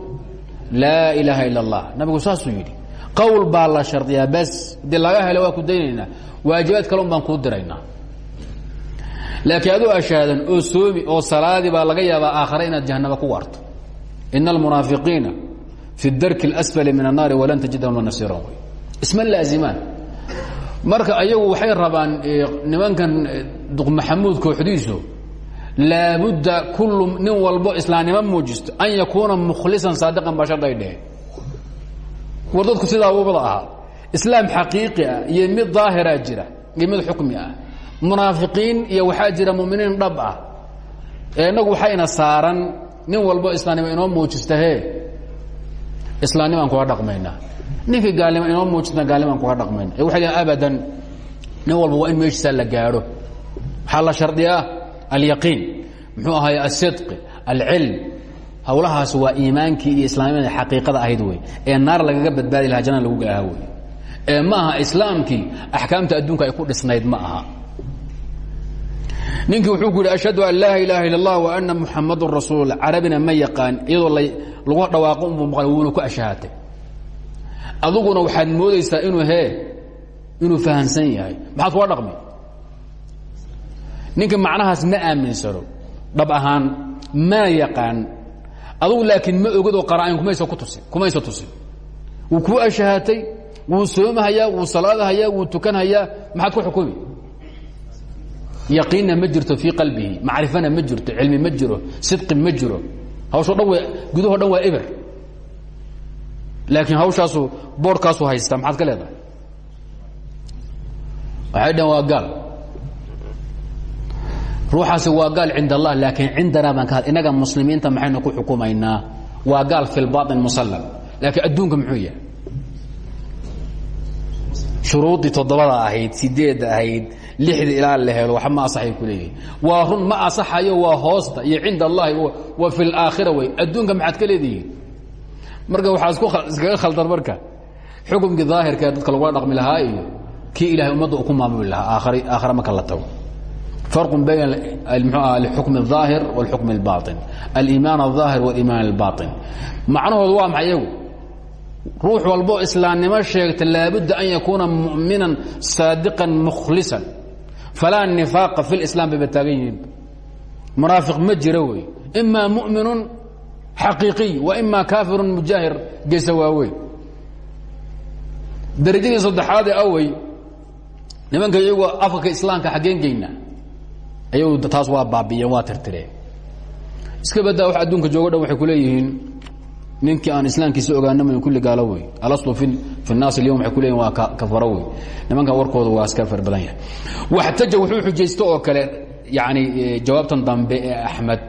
laa ilaaha ila اllah nabigu saasuu yidhi qowl baa la shardiyaa bes hadii laga helo waa ku daynaynaa waajibaad kale un baan kuu diraynaa laakiin adoo ashaadan oo soomi oo salaadi baa laga yaabaa aakhare inaad jahanaba ku waarto ina almunaafiqiina fi darki اlasfali min annaari walan tajid lahum nasiiran wy isma laazimaan marka ayagu waxay rabaan nimankan maxamuud kooxdiisu laabudda kullu nin walbo islaamnimo muujisto an yakuuna mukhlisan saadiqan baa sharday dhehe war dadku sidaa wada ahaa islaam xaqiiqi ah iyo mid daahira jira iyo mid xukmi ah munaafiqiin iyo waxaa jira muminiin dhab ah. Ee innagu waxayna saaran nin walbo islaamnimo inoo muujistahee islaamnimaan kuga dhaqmaynaa ninkii gaalnimo inoo muujista gaalnimaan kuga dhaqmayna. Ee waxay abadan nin walba waa in meeshiisaa la gaadho. Waxaa la shardiyaa alyaqiin. Muxuu ahaay asidqi alcilm. Hawlahaas waa iimaankii iyo islaamnimada xaqiiqada ahayd wey. Ee naar lagaga badbaadi lahaa janna lagu galaha wey. Ee ma aha islaamkii axkaamta adduunka ay ku dhisnayd ma aha ninkii wuxuu ku yidhi ashhadu an laa ilaaha illa اllah wa ana muxamadun rasuul carabina ma yaqaan iyadoo lagu dhawaaqo unbuu maqlay wuuna ku ashahatay aduguna waxaad moodaysaa inuu hee inuu fahamsan yahay. Maxaad kuga dhaqmi ninka macnahaas ma aaminsano. Dhab ahaan mana yaqaan. Adugu laakiin ma ogadoo qara'ayn kumaysa ku tusin kumaysa tusin wuu kuu ashahatay wuu soomahayaa wuu salaadahayaa wuu tukanhayaa maxaad ku xukumi yaqiinna ma jirto fii qalbihi macrifana ma jirto cilmi ma jiro sidqi ma jiro. Hawsho dhan w gudahoo dhan waa eber laakiin hawshaasu boorhkaasu haystaa maxaad ka leedahay? Waxay dhaheen waa gaal. Ruuxaasi waa gaal cind allah laakiin cindanaa baan ka had innaga muslimiinta maxaynu ku xukumaynaa? Waa gaal fi lbaطin musallam laakiin adduunka muxuu yahay? Shuruuddii toddobada ahayd sideedda ahayd lixdii ilaa la helo wax ma asaxay ku leeyihi waa run ma asaxayo waa hoosta iyo cinda allahi wa fi اlaakhira wey adduunka maxaad ka leedihiin marka waxaa isku iskaga khaldan marka xukumkii daahirka ee dadka lagula dhaqmi lahaa iyo kii ilahay ummadda uu ku maamuli lahaa aakhare marka la tago farqu bayna alxukm الظaahir wاlxukm اlbaطin alimaan الظaahir wاlimaan اlbaطin macnahoodu waa maxay iyagu ruux walbo islaamnimo sheegta laabudda an yakuuna mu'minan saadiqan mukhlisan falaa nifaaqa fi اlislam bayba taagan yihiin munaafiq ma jiro wey ima mu'minu xaqiiqiy wa ima kaafiru mujaahir geysa waaweyn darajadii saddexaadee awey nimanka iyagoo afka islaamka xaggeen geyna ayagu taas waa baabi'iyeen waa tirtireen iska badaa wax adduunka joogo dhan waxay ku leeyihiin ninkii aan islaamkiisa ogaanama kulli gaalo wey alalu fi naas lyom waay kuleeyiin waa kafaro wey nimanka warkooda waa iska far badan yahay. Waxtaja wuxuu xujaysto oo kale yani e, jawaabtan dambe ee axmed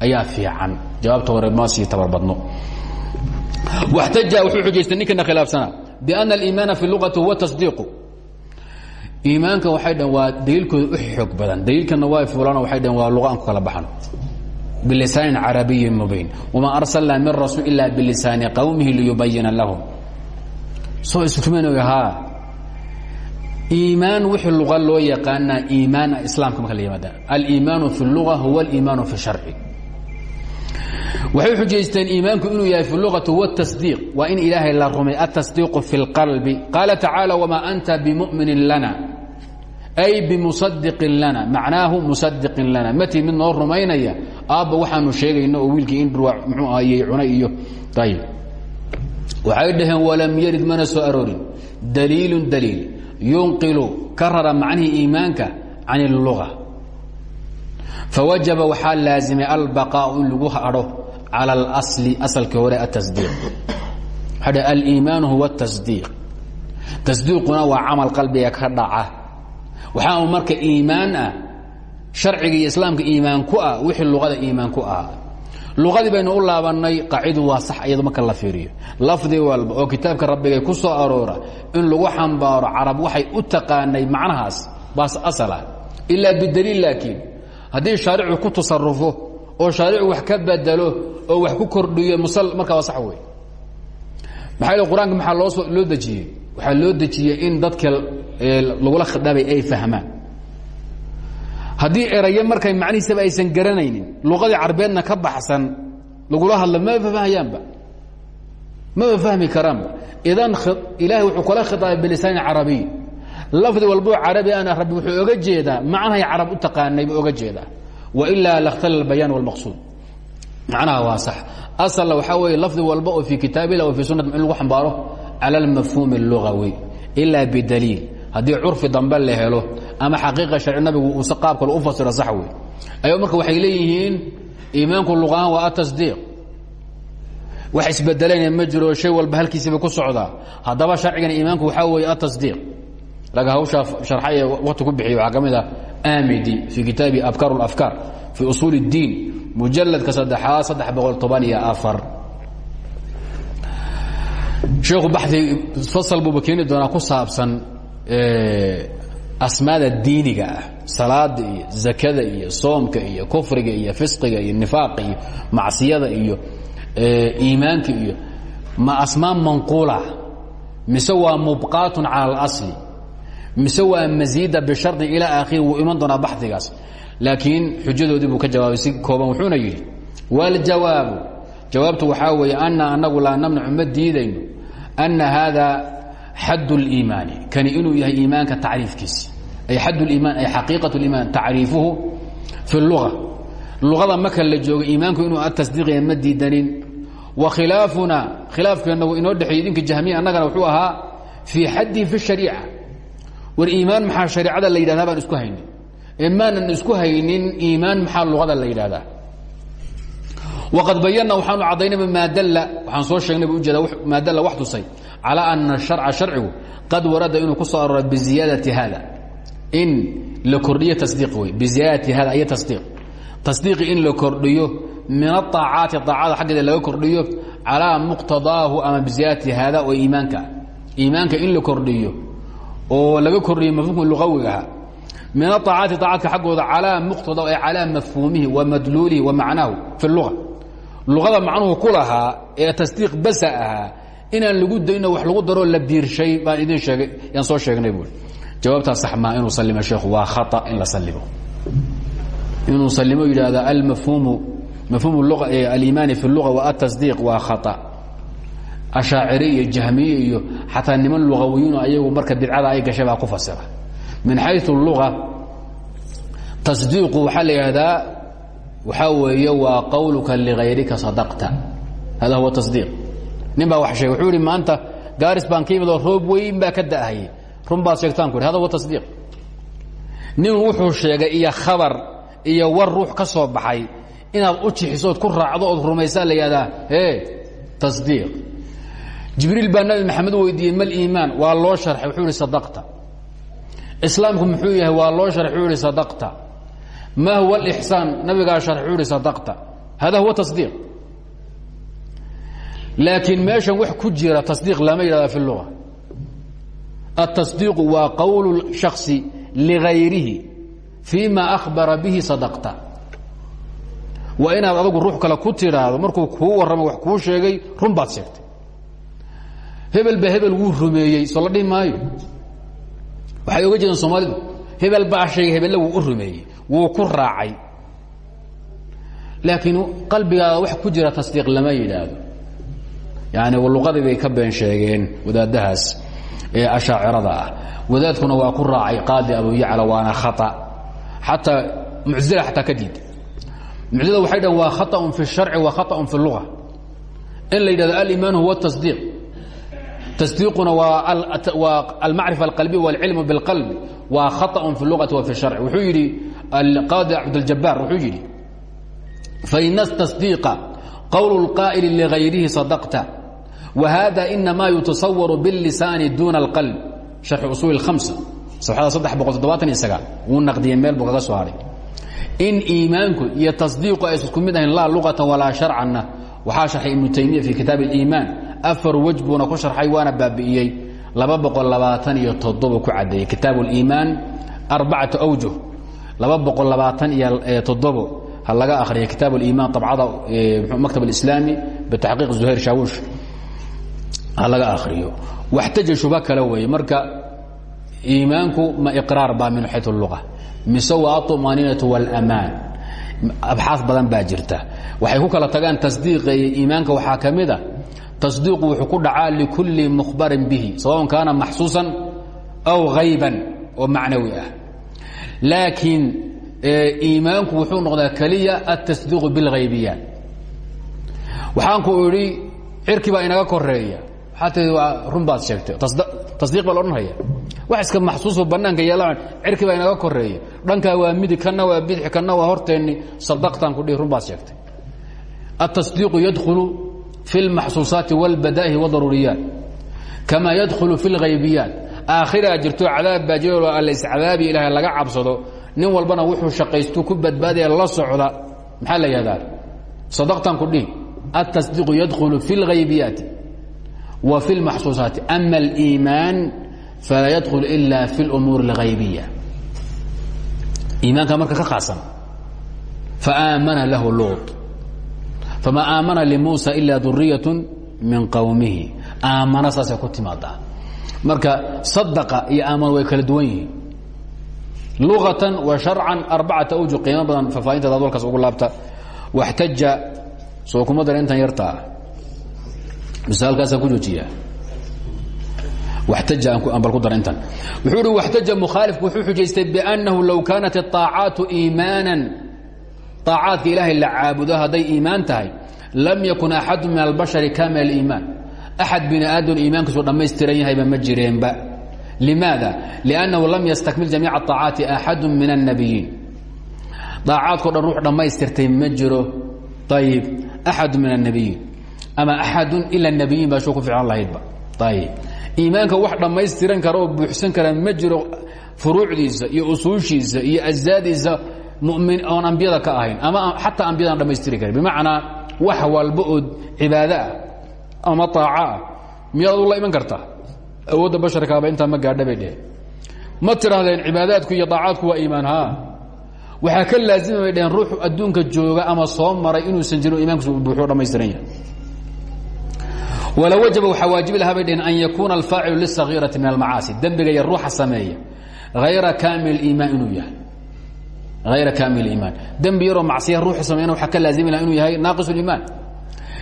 ayaa fiican. Jawaabta hore maasii tabar badno. Waxtaja wuxuu xujaystay ninkana khilaafsana biana aliimaana fi luqati huwa tasdiiqu. Iimaanka waxay dheen waa daliilkooda u xoog badan. Daliilkana waa fulaan waxay dheen waa luqa aan ku kala baxan bilisaanin carabiyin mubiin wamaa arsalnaa min rasuul ila bilisaani qowmihi liyubayina lahum soo isrumayn haa iimaan wixii luqa loo yaqaanaa iimaana islaamka marka la yimaada aliimaanu fi اlluga huwa aliimaanu fi sharci waxay xujaysteen iimaanku inuu yahay fi luqati huwa tasdiiq waa in ilaahay la rumay atasdiiqu fi اlqalbi qaala tacaala wamaa anta bimuminin lana ay bimusadiqin lana macnaahu musadiqin lana mati mid noo rumaynaya aabba waxaanu sheegayno oo wiilkii indhurwa mxuu ahayey cunay iyo ayib waxay dhaheen walam yarid mana soo aroorin daliilun daliil yunqilu ka rara macnihii iimaanka can اlluga fawajaba waxaa laazimay albaqaau in lagu hadho cala اlasli asalkii hore atasdiiq waxaa dh aliimaanu huwa اtasdiiq tasdiiquna waa camal qalbiga ka dhaca waxaa u marka iimaan ah sharciga iyo islaamka iimaan ku ah wixii luqada iimaan ku ahaa luqadii baynu u laabannay qaacidu waa sax iyado marka la fiiriyo. Lafdi walba oo kitaabka rabbigay ku soo aroora in lagu xambaaro carab waxay u taqaanay macnahaas baas asala ilaa bidaliil laakiin. Haddii shaaricu ku tasarufo oo shaaricu wax ka bedelo oo wax ku kordhiyo musal markaa waa sax wey maxaa qur'aanka maxaa loo soo loo dejiyey? Waxaa loo dejiyey in dadka lagula khidhaabay ay fahmaan. Haddii erayo markay macnihiisaba aysan garanaynin luqadii carbeedna ka baxsan lagula hadla maba fahmahayaanba maba fahmi karaanba? Idan ilahay wuxuu kula khiaabay bilisaan carabiy. Lafdi walbo carabi ana rabbi wuxuu oga jeedaa macnahay carab u taqaanay oga jeedaa. Wailaa lakhtala albayaan wاlmaqsuud macnaha waa sax. Asalna waxaa weeye lafdi walba oo fii kitaabillah oo fii sunat in xambaaro? Cala almafhuumi اllugawi ilaa bidaliil haddii curfi dambe la helo ama xaqiiqa sharci nabigu uuse qaab kale u fasiro sax wey ayo marka waxay leeyihiin iimaanku luqahaan waa atasdiiq wax isbedelayna ma jiro shay walba halkiisiiba ku socdaa haddaba sharcigan iimaanku waxaa weeye atasdiiq laga hawshaa sharxay ee wakti ku bixiya waxaa ka mid ah amidi fii kitaabi afkaar اlafkaar fii usuul اddiin mujaladka saddexaad saddex boqol toban iyo afar. Sheekhu baxi fasal buuba keeni doonaa ku saabsan asmaada diiniga ah salaada iyo zakada iyo soomka iyo kufriga iyo fisqiga iyo nifaaqa iyo macsiyada iyo iimaanka iyo ma asmaa manquula mise waa mubqaatun cala اlasli mise waa masiida bishardi ilaa aakhiri wuu iman doonaa baxigaas laakiin xujadoodii buu ka jawaabay si kooban wuxuuna yidhi waljawaabu jawaabtu waxaa weeye ana anagu laa namnacu ma diidayno ana haada xad اliimaani kani inuu yahay iimaanka tacriifkiisi ay xad اliimaan ay xaqiiqaة اliimaan tacriifuhu fi اluga luqada marka la joogo iimaanku inuu atasdiiqya ma diidanin wa khilaafuna khilaafkeennagu inoo dhexeeyey idinka jahmiya annagana wuxuu ahaa fii xaddihi fi الشhariica war iimaan maxaa shareecada la yidhahdaa baan isku haynin ee maanan isku haynin iimaan maxaa luqada la yidhahdaa waqad bayanna waxaanu caddaynayba maa dalla waxaan soo sheegnay bu ujeeda maa dalla wax tusay calaa ana sharca sharcigu qad warada inuu ku soo arooray biziyaadati hada in la kordhiyo tasdiiq wey biziyaadati hada iyo tasdiiq. Tasdiiqi in la kordhiyo min aaacaati aacada xaggeeda laga kordhiyo calaa muqtadaahu ama biziyaadati hada oo iimaanka iimaanka in la kordhiyo oo laga kordhiyo mafhuumka luqawigaha min aaacaati aacadka xaggooda calaa muqtada ay calaa mafhuumihi wa madluulihi wa macnaahu fi lua luqada macnuhu ku lahaa ee tasdiiq basa ahaa inaan lagu dayno wax lagu daroo la biirshay baan idin sheegay yaan soo sheegnay buui jawaabtaa sax maa inuu sallimo sheekhu waa khata in la sallimo. Inuu sallimo yidhaahda almafhuumu mafhuum lua aliimaani fi اluga wa atasdiiq waa khata. Ashaaciri iyo jahmiye iyo xataa niman lugawiyiino ayagu marka bidcada ay gashay baa ku fasira. Min xayu luga tasdiiqu waxaa la yidhahdaa waxaa weeye waa qawluka ligayrika sadaqta. Hada huwa tasdiiq nin baa wax sheegay. Wuxuu yihi maanta gaaris baan ka yimid oo roob weyn baa ka da'ahayay run baad sheegtaan ku yidhi hada huwa tasdiiq. Nin wuxuu sheegay iyo khabar iyo war ruux ka soo baxay. Inaad u jixisood ku raacdo ood rumaysaa la yihahdaa e tasdiiq. Jibriil baa nabi maxamed weydiiyey mal iimaan waa loo sharxay. Wuxuu ihi sadaqta. Islaamku muxuu yahay waa loo sharxay. Wuxuu ihi sadaqta. Ma huwa alixsaan? Nabigaa sharxay wuxuu ihi sadaqta. Hada huwa tasdiiq laakiin meeshan wax ku jira tasdiiq lama yidhahda fi luga التصديق waa qwl الشhخص لغayrihi فيma أخبara bihi صدقta waa inaad adgu ruux kale ku tidhaahdo markuu kuu warramo wax kuu sheegay run baad sheegtay hebel ba hebel wuu rumeeyey soo la dhihi maayo waxay oga jeedaan soomaalidu hebel baa sheegay hebelle wuu u rumeeyey wuu ku raacay laakiin qalbigaada wax ku jira tasdiiq lama yidhaahdo yani luqadii bay ka been sheegeen wadaadahaas ee ashaacirada ah wadaadkuna waa ku raacay qaadi abu yacla waana khaa xataa muctazila xataa ka diida muctazila waxay dhahen waa khaطأun fi الsharci wa khaطأun fi اluga in la yidhahdo alimaan huwa الtasdiiq tasdiiquna waa almacrifa alqalbiya wاlcilmu biاlqalbi waa khaطأun fi اlugati wa fi الsharci wuxuu yidhi qaadi cabdاljabaar wuxuu yidhi faina الtasdiiqa qowl اlqaa'ili ligayrihi sadaqta whada inama yutasawar bاlisaani duna اlqalb sharxi usuul اhamsa safxada saddex boqol toddobaatan iyo sagaal wuu naqdiyey meel buu kaga soo haray in iimaanku iyo tasdiiqu aysan isku mid ahayn laa lugatan walaa sharcanna waxaa sharxay ibnu taymiya fi kitaab اliimaan afar wej buuna ku sharxay waana baabi'iyey laba boqol labaatan iyo toddoba ku caddeeyey kitaab اliimaan arbacata awjuh laba boqol labaatan iyo toddobo ha laga akhriya kitaab اliimaan abcada maktab اlislaami bitaxqiiq zuhayr shaawush laga akriyo waxtaja shuba kale weeye marka iimaanku ma iqraar baa min xayu luga mise waa aطmaninatu wاlamaan abxaas badan baa jirta waxay ku kala tagaan tasdiiqa iyo iimaanka waxaa ka mida tasdiiqu wuxuu ku dhacaa likulli mukhbarin bihi sawaءn kaana maxsuusan aw hayban oo macnawi ah laakiin iimaanku wuxuu noqdaa keliya atasdiiqu biاlghaybiyaat waxaanku idhi cirki baa inaga koreeya at waa run baad sheegtay tasdiiq baa la odhanhaya wax iska maxsuuso bannaanka yeelaan cirki baa inaga koreeya dhankaa waa midig kana waa bidix kana waa horteenni sadaqtaan ku dhihi run baad sheegtay التصديق يدخل في المحsuuصaaت والbadائه والضaruuriyaat كama ydخل في الغaybiyaat aakhiraa jirto cadaab baa jiro alscadaabi ilaahay laga cabsado nin walbana wuxuu shaqaystu ku badbaadaya la socda maxaa la yihahdaa صadqtan ku dhihi التصديق يدخل في الغaybiyaati و في المحsuuصaaت أma الإيmaan falaa ydخل إلا في الأmuur الغaybiية iimaanka marka ka khaasan faآamana lahu luuط fama aamana limuusa ila duriyaة min qowmihi aamana saasay ku timaadaa marka sadqa iyo aamana way kala duwan yihiin luغatan wa sharcan arbacata awju qiimo badan faafaahinta daad walkaas ugu laabta waxtaja soo kuma dara intan yartaa mise halkaasaan ku joojiyaa waxtaja aan bal ku dara intan wuxuu uhi waxtaja mukhaalifku wuxuu xujaystay biأnnahu low kaanat الطaacaatu iimaanan طaacaadka ilaahay la caabudo hadday iimaan tahay lam yakun axadu min albashari kamil iimaan axad bini aadam iimaankiisu dhammaystiran yahayba ma jireenba limaada liannahu lam yastakmil jamiica aaacaati axadu min annabiyiin aacaadko dhan ruux dhammaystirtay ma jiro ayib axadu min annabiyiin ama axadu ila nabiyiin baa shuu ku ficlan lahaydba. Ayib iimaanka wax dhammaystiran kara oo buuxsan kara ma jiro furuucdiisa iyo usuushiisa iyo ajzaadiisa mumin oon ambiyada ka ahayn ama xataa ambiyadaan dhamaystiri karin. Bimacnaa wax walba oo cibaado ah ama aaca ah miyaad u la iman kartaa? Awoodda basharkaaba intaa ma gaadha bay dheheen. Ma tidhaahdeen cibaadaadku iyo aacaadku waa iimaan ha waxaa ka laazima bay dheheen ruuxu adduunka jooga ama soo maray inuusan jirin imankiisu buuxu dhamaystiran yahay walow wajaba waxaa waajibi lahaa bay dheheen an yakuuna alfaacilu lisagiirati min almacaasi. Dembiga iyo ruuxa sameeya hayra kaamil iimaan inuu yahay. Ayra kaamil iimaan. Dembi yaroo macsiya ruuxu sameeyana waxaa ka laazimi laha inuu yahay naaqis liimaan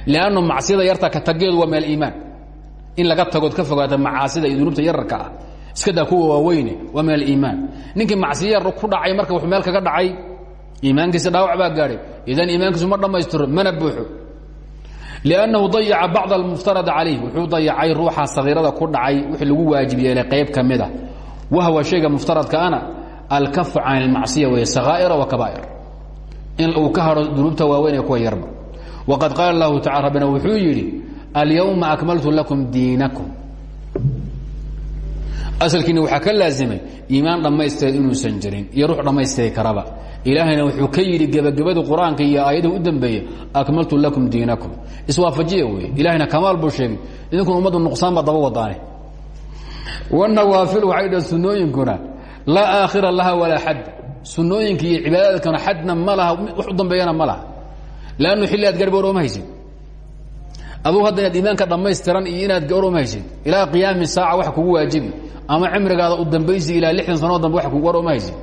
liannu macsiyada yarta ka tageedu waa min aliimaan in laga tagood ka fogaata macaasida iyo dunuubta yararka ah. Iskadaa kuwa waaweyne waa min aliimaan ninkii macsiya yar ku dhacay marka wuxuu meel kaga dhacay iimaankiisa dhaawac baa gaadhay. Idan iimaankiisu ma dhammaystiro mana buuxo liannahu dayaca bacd almuftarad calayh wuxuu dayacay ruuxa sagiirada ku dhacay wixii lagu waajib yeelay qayb ka mida wahwa shayga muftaradkaana alkafu can ilmacsiya weeye sakaa'ira wa kabaa'ir in uu ka hadho dunuubta waaweyn ee kuwa yarba waqad qaala lahu tacala rabbina wuxuu yidhi alyawma akmaltu lakum diinakum asalkiina waxaa ka laazimay iimaan dhammaystiray inuusan jirin iyo ruux dhammaystiri karaba. Ilaahayna wuxuu ka yidhi gebagabadii qur'aanka iyo aayadahi u dambeeyey akmaltu lakum diinakum. Iswaafajiya wey ilahayna kamaal buu sheegay. Idinkuna ummaddu nuqsaan baa daba wadaane. Wanawaafilu waxay dhaheen sunnooyinkuna laa aakhira laha walaa xad. Sunnooyinka iyo cibaadaadkana xadna ma laha wax u dambeeyana ma laha. Lannu xilli aad garbi oroma haysid. Adugu hadda inaad iimaanka dhammaystiran iyo inaad oroma haysid ilaa qiyaami saaca wax kugu waajibi ama cimrigaada u dambaysi ilaa lixdan sanoo dambe wa kugu oroma haysid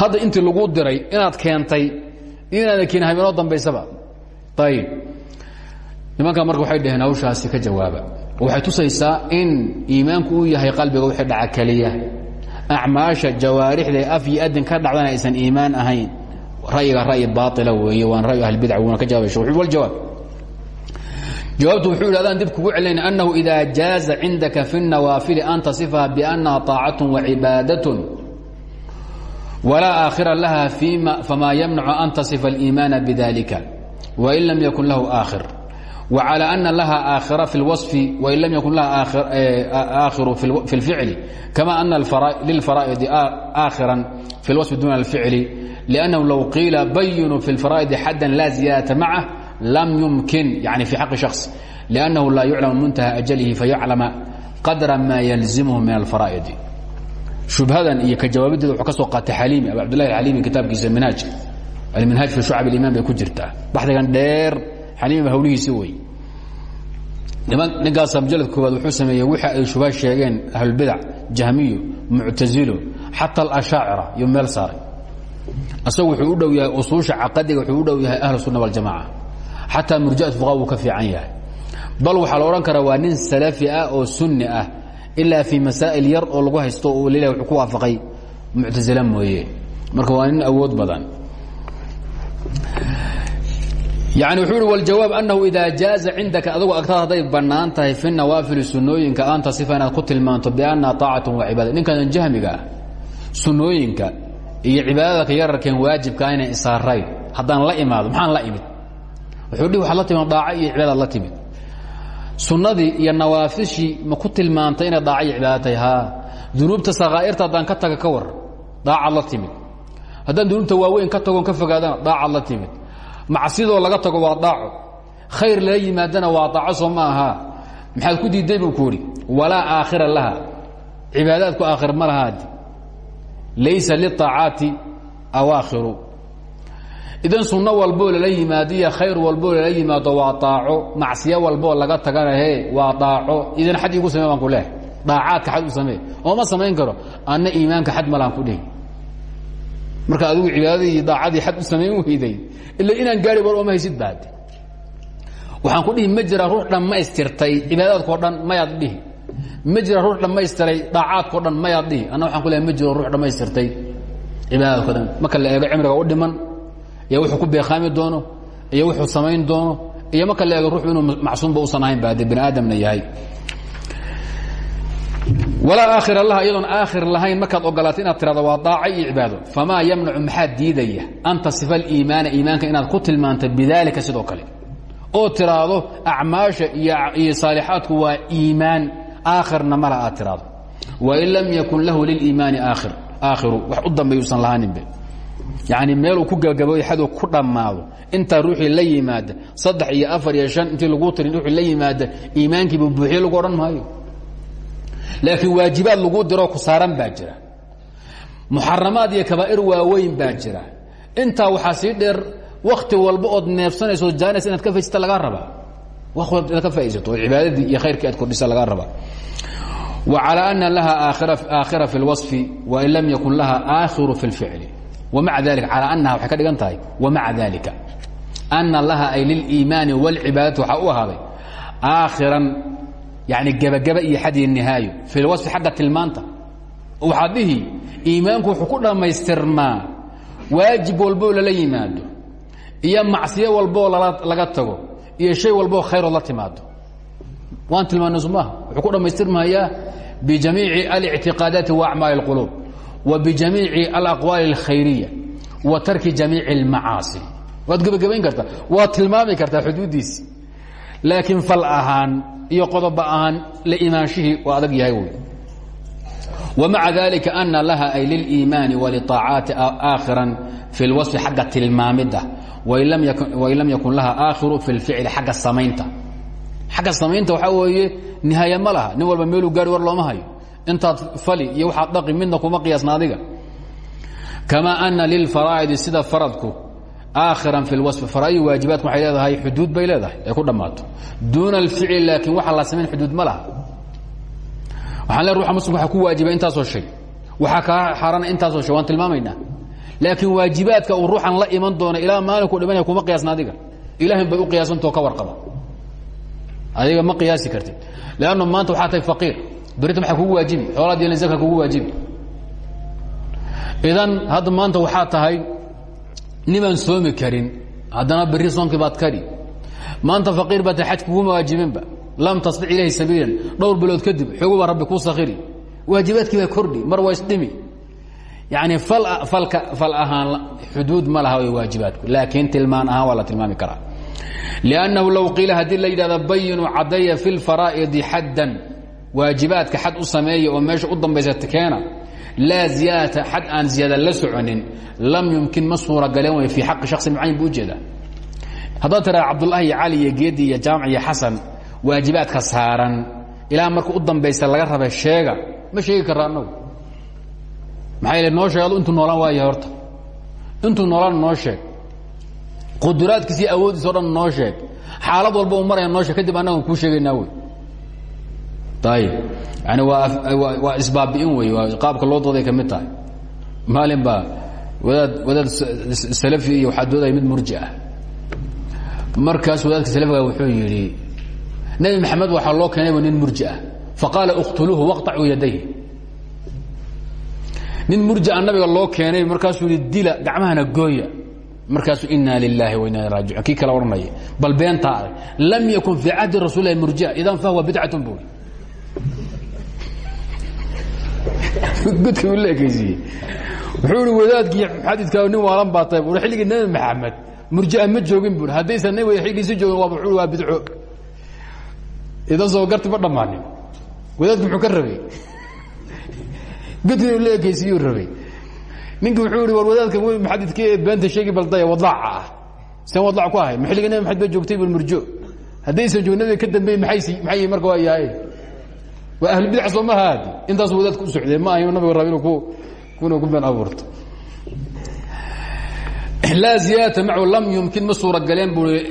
hadda intii lagu diray inaad keentay inaada keenin habeenoo dambaysaba. Ayib nimankaa marka waxay dhaheen hawshaasi ka jawaaba. Waxay tusaysaa in iimaanku uu yahay qalbiga wixii dhaca keliya acmaasha jawaarixda af iyo adin ka dhacdana aysan iimaan ahayn. Ra'yiga ra'yi baaila weeye waan ra'yu ahlbidac wuuna ka jawabay shekh waljawaab jawaabtu wuxuu yidhi adaan dib kugu celinayna annahu ida jaaza cindaka fi الnawaafili an tasifaha biannaha طaacaة wacibaadaة walaa aakhira laha fama yamnacu an tasifa اliimaana bidalika wain lam yakun lahu aakhir وعلى أن لها آخرة في الوصف وإن لم يكن لها آخر, آخر في الفعل كما أن للفرائض آخرا في الوصف دون الفعل لأنه لو قيل بينوا في الفرائض حدا لا زيادة معه lm yumkin yani fi xaqi shakhص lannahu laa yuclam muntaha ajalihi fayuclama qadra ma yalzimhu min alfaraa'idi. Shubhadan iyo ka jawaabideeda wuxuu ka soo qaatay xaliimi abu cabdillahi alxaliimi kitaabkiisa minhaajka alminhaaj fi shucab aliman bay ku jirtaa baxdigan dheer xaliimiba hawlihiisi wey ninkaasa majalad koowaad wuxuu sameeyey wixii ay shubha sheegeen ahlulbidac jahmiyo muctazilo xata alashaacira iyo meel saaray. Isagu wuxuu u dhow yahay usuusha caqadiga wuxuu u dhow yahay ahlu sunna waljamaca xataa murjiat fuqa wuu ka fiican yahay. Bal waxaa la odhan karaa waa nin salafi ah oo sunni ah ilaa fii masaa'il yar oo lagu haysto oo lilah wuxuu ku waafaqay muctasila mooye. Marka waa nin awood badan. Yani wuxuu ihi wljawaab anahu ida jaaza cindaka adigu agtaad hadday bannaan fi nawaafili sunooyinka an tasifa ku tilmaanto biannaha طaacatu wa cibaada. Ninkan jahmiga ah sunooyinka iyo cibaadadka yararkeen waajibkaa inay isaarayn haddaan la imaado maxaan la imid wuxuu dhihi waxaad la timid daaco iyo cibaadaad la timid. Sunnadii iyo nawaafishii ma ku tilmaantay inay daaco iyo cibaada tahay? Haa. Dunuubta sakaa'irta haddaan ka taga ka war daacaad la timid. Haddaan dunuubta waaweyn ka tagoon ka fogaadana daacaad la timid. Macsidoo laga tago waa daaco khayr lala yimaadana waa daaco soo ma aha. Maxaad ku diiday buu ku idhi walaa aakhira laha. Cibaadaadku aakhir ma lahaadi. Laysa liطaacaati awaakhiru idan sunno walboo lala yimaado iyo khayr walboo lala yimaado waa daaco. Macsiyo walboo laga tagana he waa daaco. Idan xad iigu samey baan ku leehay daacaadka xad u samee. Oo ma samayn karo. Anna iimaanka xad malaan ku dhihi. Marka adigu cibaadadii daacadii xad u samayn weyday. Ila inaan gaari war ooma haysid baad. Waxaan ku dhihi ma jira ruux dhammaystirtay cibaadaadkao dhan mayaad dhihi. Ma jira ruux dhammaystiray daacaadkao dhan mayaad dhihi. Anna waxaan ku lehay ma jiro ruux dhammaystirtay cibaadaadko dhan. Marka la eego cimriga u dhiman iyo wuxuu ku beekhaami doono iyo wuxuu samayn doono iyo marka la eego ruuxu inuu macsuumba usan ahayn ba dee bani aadamna yahay. Walaa aakhira laha iyadoon aakhir lahayn markaad ogolaato inaad tirahdo waa daaco iyo cibaado. Famaa yamnacu maxaa diidaya? An tasifa aliimaana iimaanka inaad ku tilmaanto bidaalika sidoo kale. Oo tiraahdo acmaasha iyo saalixaadku waa iimaan aakhirna mala aad tiraahdo. Wain lam yakun lahu liliimaani aakhir aakhiru. Wax u dambeeyuusan lahaaninbe yacni meeluu ku gabagabooy xaduu ku dhammaado intaa ruuxii la yimaada saddex iyo afar iyo shan intii laguu tirin ruuxii la yimaada iimaankiiba buuxiye lagu odhan maayo laakiin waajibaad lagu diroo ku saaran baa jira muxaramaad iyo kabaa'ir waaweyn baa jira intaa waxaa sii dheer wakti walba ood neefsanayso jaanis inaad ka faysata lagaa rabaa inaad ka faaisato oo cibaadadii iyo khayrkii aad kordhisa lagaa rabaa وعلى أن لها آakhرة في الوصف وإن لم يكن لها آkhiر في الفعل ومaعa ذaلiكa عalى أنha waxay ka dhigan tahay ومaعa ذaلiكa أنa laha ay للإiمaaن والعibaadaة waxaa u ahaaday آakhiرan yaعni gebageba iyo xad iyo نihaayo في الوصف xagga tilmaanta waxaad dhihi iimaanku wuxuu ku dhammaystirmaa waajib walboo lala yimaado iyo macصiyo walboo laga tago iyo شhay walboo khayrood la timaado waan tilmaanay somaha wuxuu ku dhammaystirmayaa bijamiici alictiqaadaati waacmaali اlquluub wa bijamiici alaqwaali اlkhayriya wa tarki jamiici اlmacaasi waad gebagabayn kartaa waad tilmaami kartaa xuduuddiisi laakiin fal ahaan iyo qodoba ahaan la imaanshihii waa adag yahay wy wmaca dalika ana laha ay liliimaani waliطaacaati aakhiran fi اlwaصfi xagga tilmaamidda wain lam yakun laha aakhiru fi اlficli xagga samaynta xagga samaynta waxaa weeye nihaaya ma laha nin walba meeluu gaari war looma hayo intaad fali iyo waxaad dhaqi midna kuma qiyaasna adiga. Kamaa ana lilfaraa'idi sida faradku aakhiran fi lwasfi faraa'i waajibaadku waxay leedahay? Xuduud bay leedahay ay ku dhammaato. Duuna alficli laakiin waxa la samayn xuduud ma laha. Waxaan le ruuxa muslimka waxa ku waajiba intaasoo shay. Waxaa kaa xaarana intaasoo shay waan tilmaamaynaa. Laakiin waajibaadka uu ruuxan la iman doono ilaa maalinku dhimanaya kuma qiyaasna adiga. Ilahin bay u qiyaasantao ka warqaba. Adiga ma qiyaasi kartid. Lanno maanta waxaa tahay faqiir berita maaa kugu waajibi oolaa dil zaka kugu waajibi idan hadda maanta waxaa tahay nimaan soomi karin. Haddana berri soomkii baad kari. Maanta faqiir baa ta aj kuguma waajibinba lam tasbix ilayhi sabiilan. Dhowr bilood kadib xoogu baa rabbi kuu sakiri waajibaadkii baa kordhi mar waa isdhimi. Yani alka fal ahaan xuduud ma laha waajibaadku. Laakiin tilmaan ahaan waa la tilmaami karaa. Lannahu low qiila haddii la yidhahda bayinu cadaya fi اlfaraa'idi xaddan waajibaadka xad u sameeya oo meesha u dambaysa keena laa ziyaadata xad aan ziyaada la soconin lam yumkin ma suuragaleen way fii xaqi shaksi mucayan buu u jeedaa haddaad tiraa cabdulahi iyo cali iyo geedi iyo jaamac iyo xasan waajibaadka saaran ilaa marka u dambaysa laga raba sheega ma sheegi karra annagu. Maxaa yeel noo sheeg adu intuu noolaan waayahay horta. Intuu noolaan noo sheeg. Quduraadkiisi awoodiis o dhan noo sheeg. Xaalad walba u maraya noo sheeg kadib annagan kuu sheegaynaa wey ayib yani waa isbaabi'in wey qaabka loo dooday ka mid tahay. Maalin baa wadaad wadaad salafi iyo waxaa doodaya mid murji ah. Markaas wadaadka salafiga wuxuu yidhi nebi maxamed waxaa loo keenayba nin murji ah. Faqaala اktuluuhu waqطacuu yadayh nin murji a nabiga loo keenay markaasuu yihi dila gacmahana gooya. Markaasu ina lilahi wa ina raajiun kii kale odhanaya bal beentaa lam yakun fii cahdi rasul lahi murjia idan fahuwa bidcatun bui godka u la ekaysiiyey wuxuu ihi wadaadkii xadidkaa nin waalan baa tahay bui xilligii nebi maxamed. Murjia ma joogin bui haddaysan nabiga xilligiisi joogin waa wuxuu waa bidco. Idan soo garti ma dhammaanin wadaadku muxuu ka rabay? Godkii u la ekaysiiyuu rabay. Ninki wuxuu ihi war wadaadka muxadidka beenta sheegi baldaya wadlaaca ah. Sen wadlac ku ahay. Maxilliga nebi maxamed ba joogtay bul murjo haddaysan joog nabiga ka dambeey maay maxay marka waa yahay waa ahlulbidac soo maha adi intaasu wadaadka u socdee ma ahay nabiga rab inu ku kuna ku been abuurto. Laa ziyaadata macu lam yumkin ma suuragaleen bui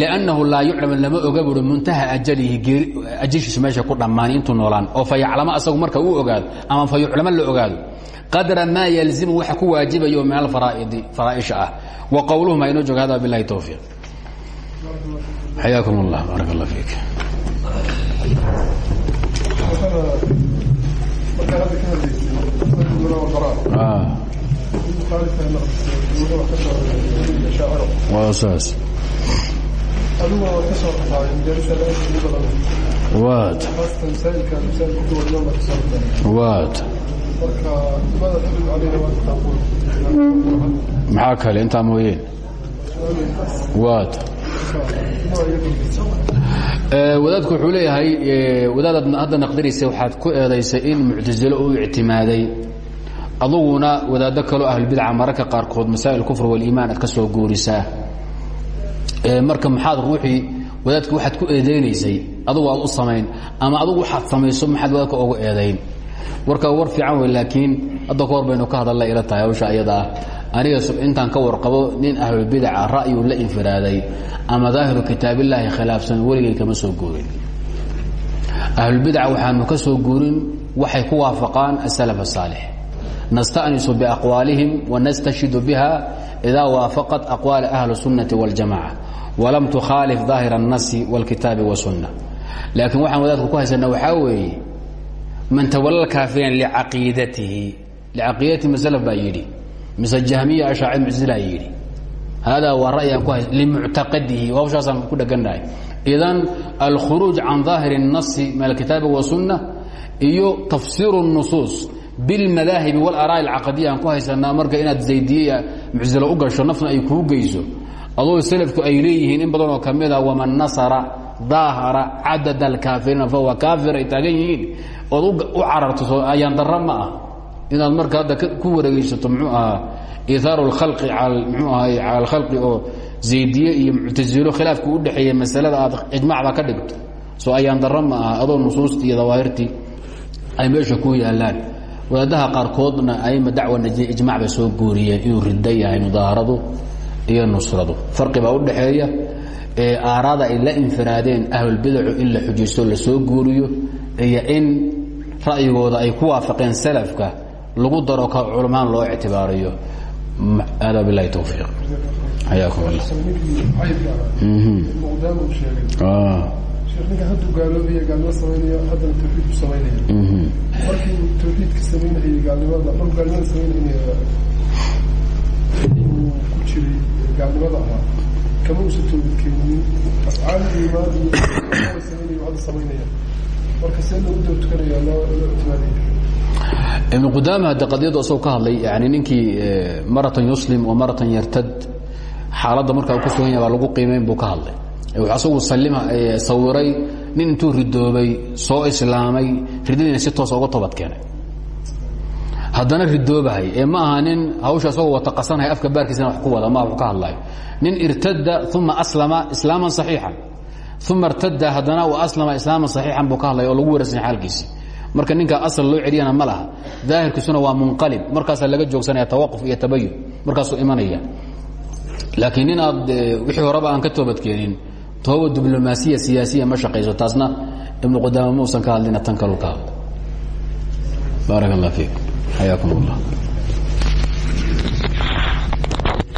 liannahu laa yuclam lama oga bui muntaha ajalihi ajashiisu meesha ku dhammaani intuu noolaan. Oo fa yaclamo asagu marka uu ogaado ama fa yuclamo la ogaado qadra maa yalzimu waxa ku waajibayo min alfaraaidi faraaisha ah. Wa qowluhum ha inoo jooga hada bilahi towfiiq xayaakum اllah baarak اllah fiik waa saas waad waad maxaa kale intaa mooyeen? Waad wadaadku wuxuu leeyahay wadaadaad hadda naqdiraysa waxaad ku eedaysay in muctasilo uu ictimaaday. Aduguna wadaaddo kaloo ahlulbidca mararka qaarkood masaa'il kufr waliimaan aad ka soo guurisaa. Marka maxaad ruuxii wadaadka waxaad ku eedaynaysay adugu aad u samayn ama adugu waxaad samayso maxaad wadaadka ogu eedayn. Warka war fiican wey laakiin hadda ka hor baynu ka hadalla ila tahay hawsha ayada ah aniga intaan ka warqabo nin ahlubidaca ah, ra'yuu la infiraaday ama daahiru kitaabilaahi khilaafsan weligay kama soo guurin. Ahlulbidaca waxaanu ka soo guurin waxay ku waafaqaan asalaf asaalix nastanisu biaqwaalihim wanastashidu biha idaa waafaqat aqwaala ahli sunnati waljamaca walam tukhaalif daahir annasi wاlkitaabi wasunna laakiin waxaan wadaadku ku haysanaa waxaa weeye man tawalla kaafiriin licaqiidatihi licaqiidatihi maslaf baa yidhi mise jahmiya ashaaci muctazila yidhi haadaa waa ra'yan ku hays limuctaqadihi hawshaasaan ku dheganahay idan alkhuruuj can daahir الnasi min alkitaabi wasunna iyo tafsiir الnusuus bilmadaahibi wاlaraai alcaqadiya aan ku haysanaa marka inaad zaydiya muctazila u gasho nafna ay kuu geyso adoo selafku ay leeyihiin in badanoo ka mid a waman nasara daahara cadad alkaafiriina fahuwa kaafir ay taagan yihiin ood u cararto ayaan dara ma ah inaad marka hadda ku wareegeysato mxuu ahaa iithaaru اlkhalqi mxuu ahay cala alkhalqi oo zaydiye iyo muctasilo khilaafka u dhexeeya masalada aad ijmacda ka dhigto. Soo ayaan dara ma aha adoo nusuustii iyo dawaahirtii ay meesha ku yaalaan wadaadaha qaarkoodna ayma dacwa najiya ijmac bay soo guuriyeen inuu ridda yahay mudaaharadu iyo nusradu. Farqi baa u dhaxeeya ee aaraada ay la infiraadeen ahlulbidacu in la xujaysto la soo guuriyo iyo in ra'yigooda ay ku waafaqeen salafka lagu daro ka culamaan loo ictibaariyo. Hada bilahi towfiiq xayaakum allah ninka hadduu gaaloobaya gaalnimo samaynaya haddana tawxiidku samaynaya markii uu tawxiidka samaynayay gaalnimada markuu gaalnimada samaynaya uu ku jiray gaalnimada ahaa kama uusan toobadkeeninin afcaal iimaan iyo samaynaya hadda samaynaya marka see loogu daba tukanaya loo loo ictimaadaya ibn qudaama hadde qadiyaddu asagoo ka hadlay yani ninkii maratan yuslim oo maratan yartad xaaladda markaa ku sugan yaha lagu qiimeyn buu ka hadlay. Asagu salima sawiray nin intuu ridoobay soo islaamay ridadiina si toosa uga toobad keenay. Haddana ridoobahay ee ma aha hawsha asagoo wata qasanhay afka baarkiisana wax ku wada ma ka hadlayo nin irtada uma aslama islaaman صaxiixan uma irtada haddana wa aslama islaaman صaxiixan buu ka hadlaya oo lagu weerarsanya xaalkiisi marka ninka asal loo celiyana ma laha. Daahirkiisuna waa munqalib. Markaasaa laga joogsanaya tawaquf iyo tabayun markaasuu imanaya. Laakiin nin aad wixii horeba aan ka toobadkeenin tooba diblomaasiya siyaasiya ma shaqayso. Taasna ibnu qudaama muusan ka hadlina tan kalu ka hadla baarak allah fiik. Xayaakum allah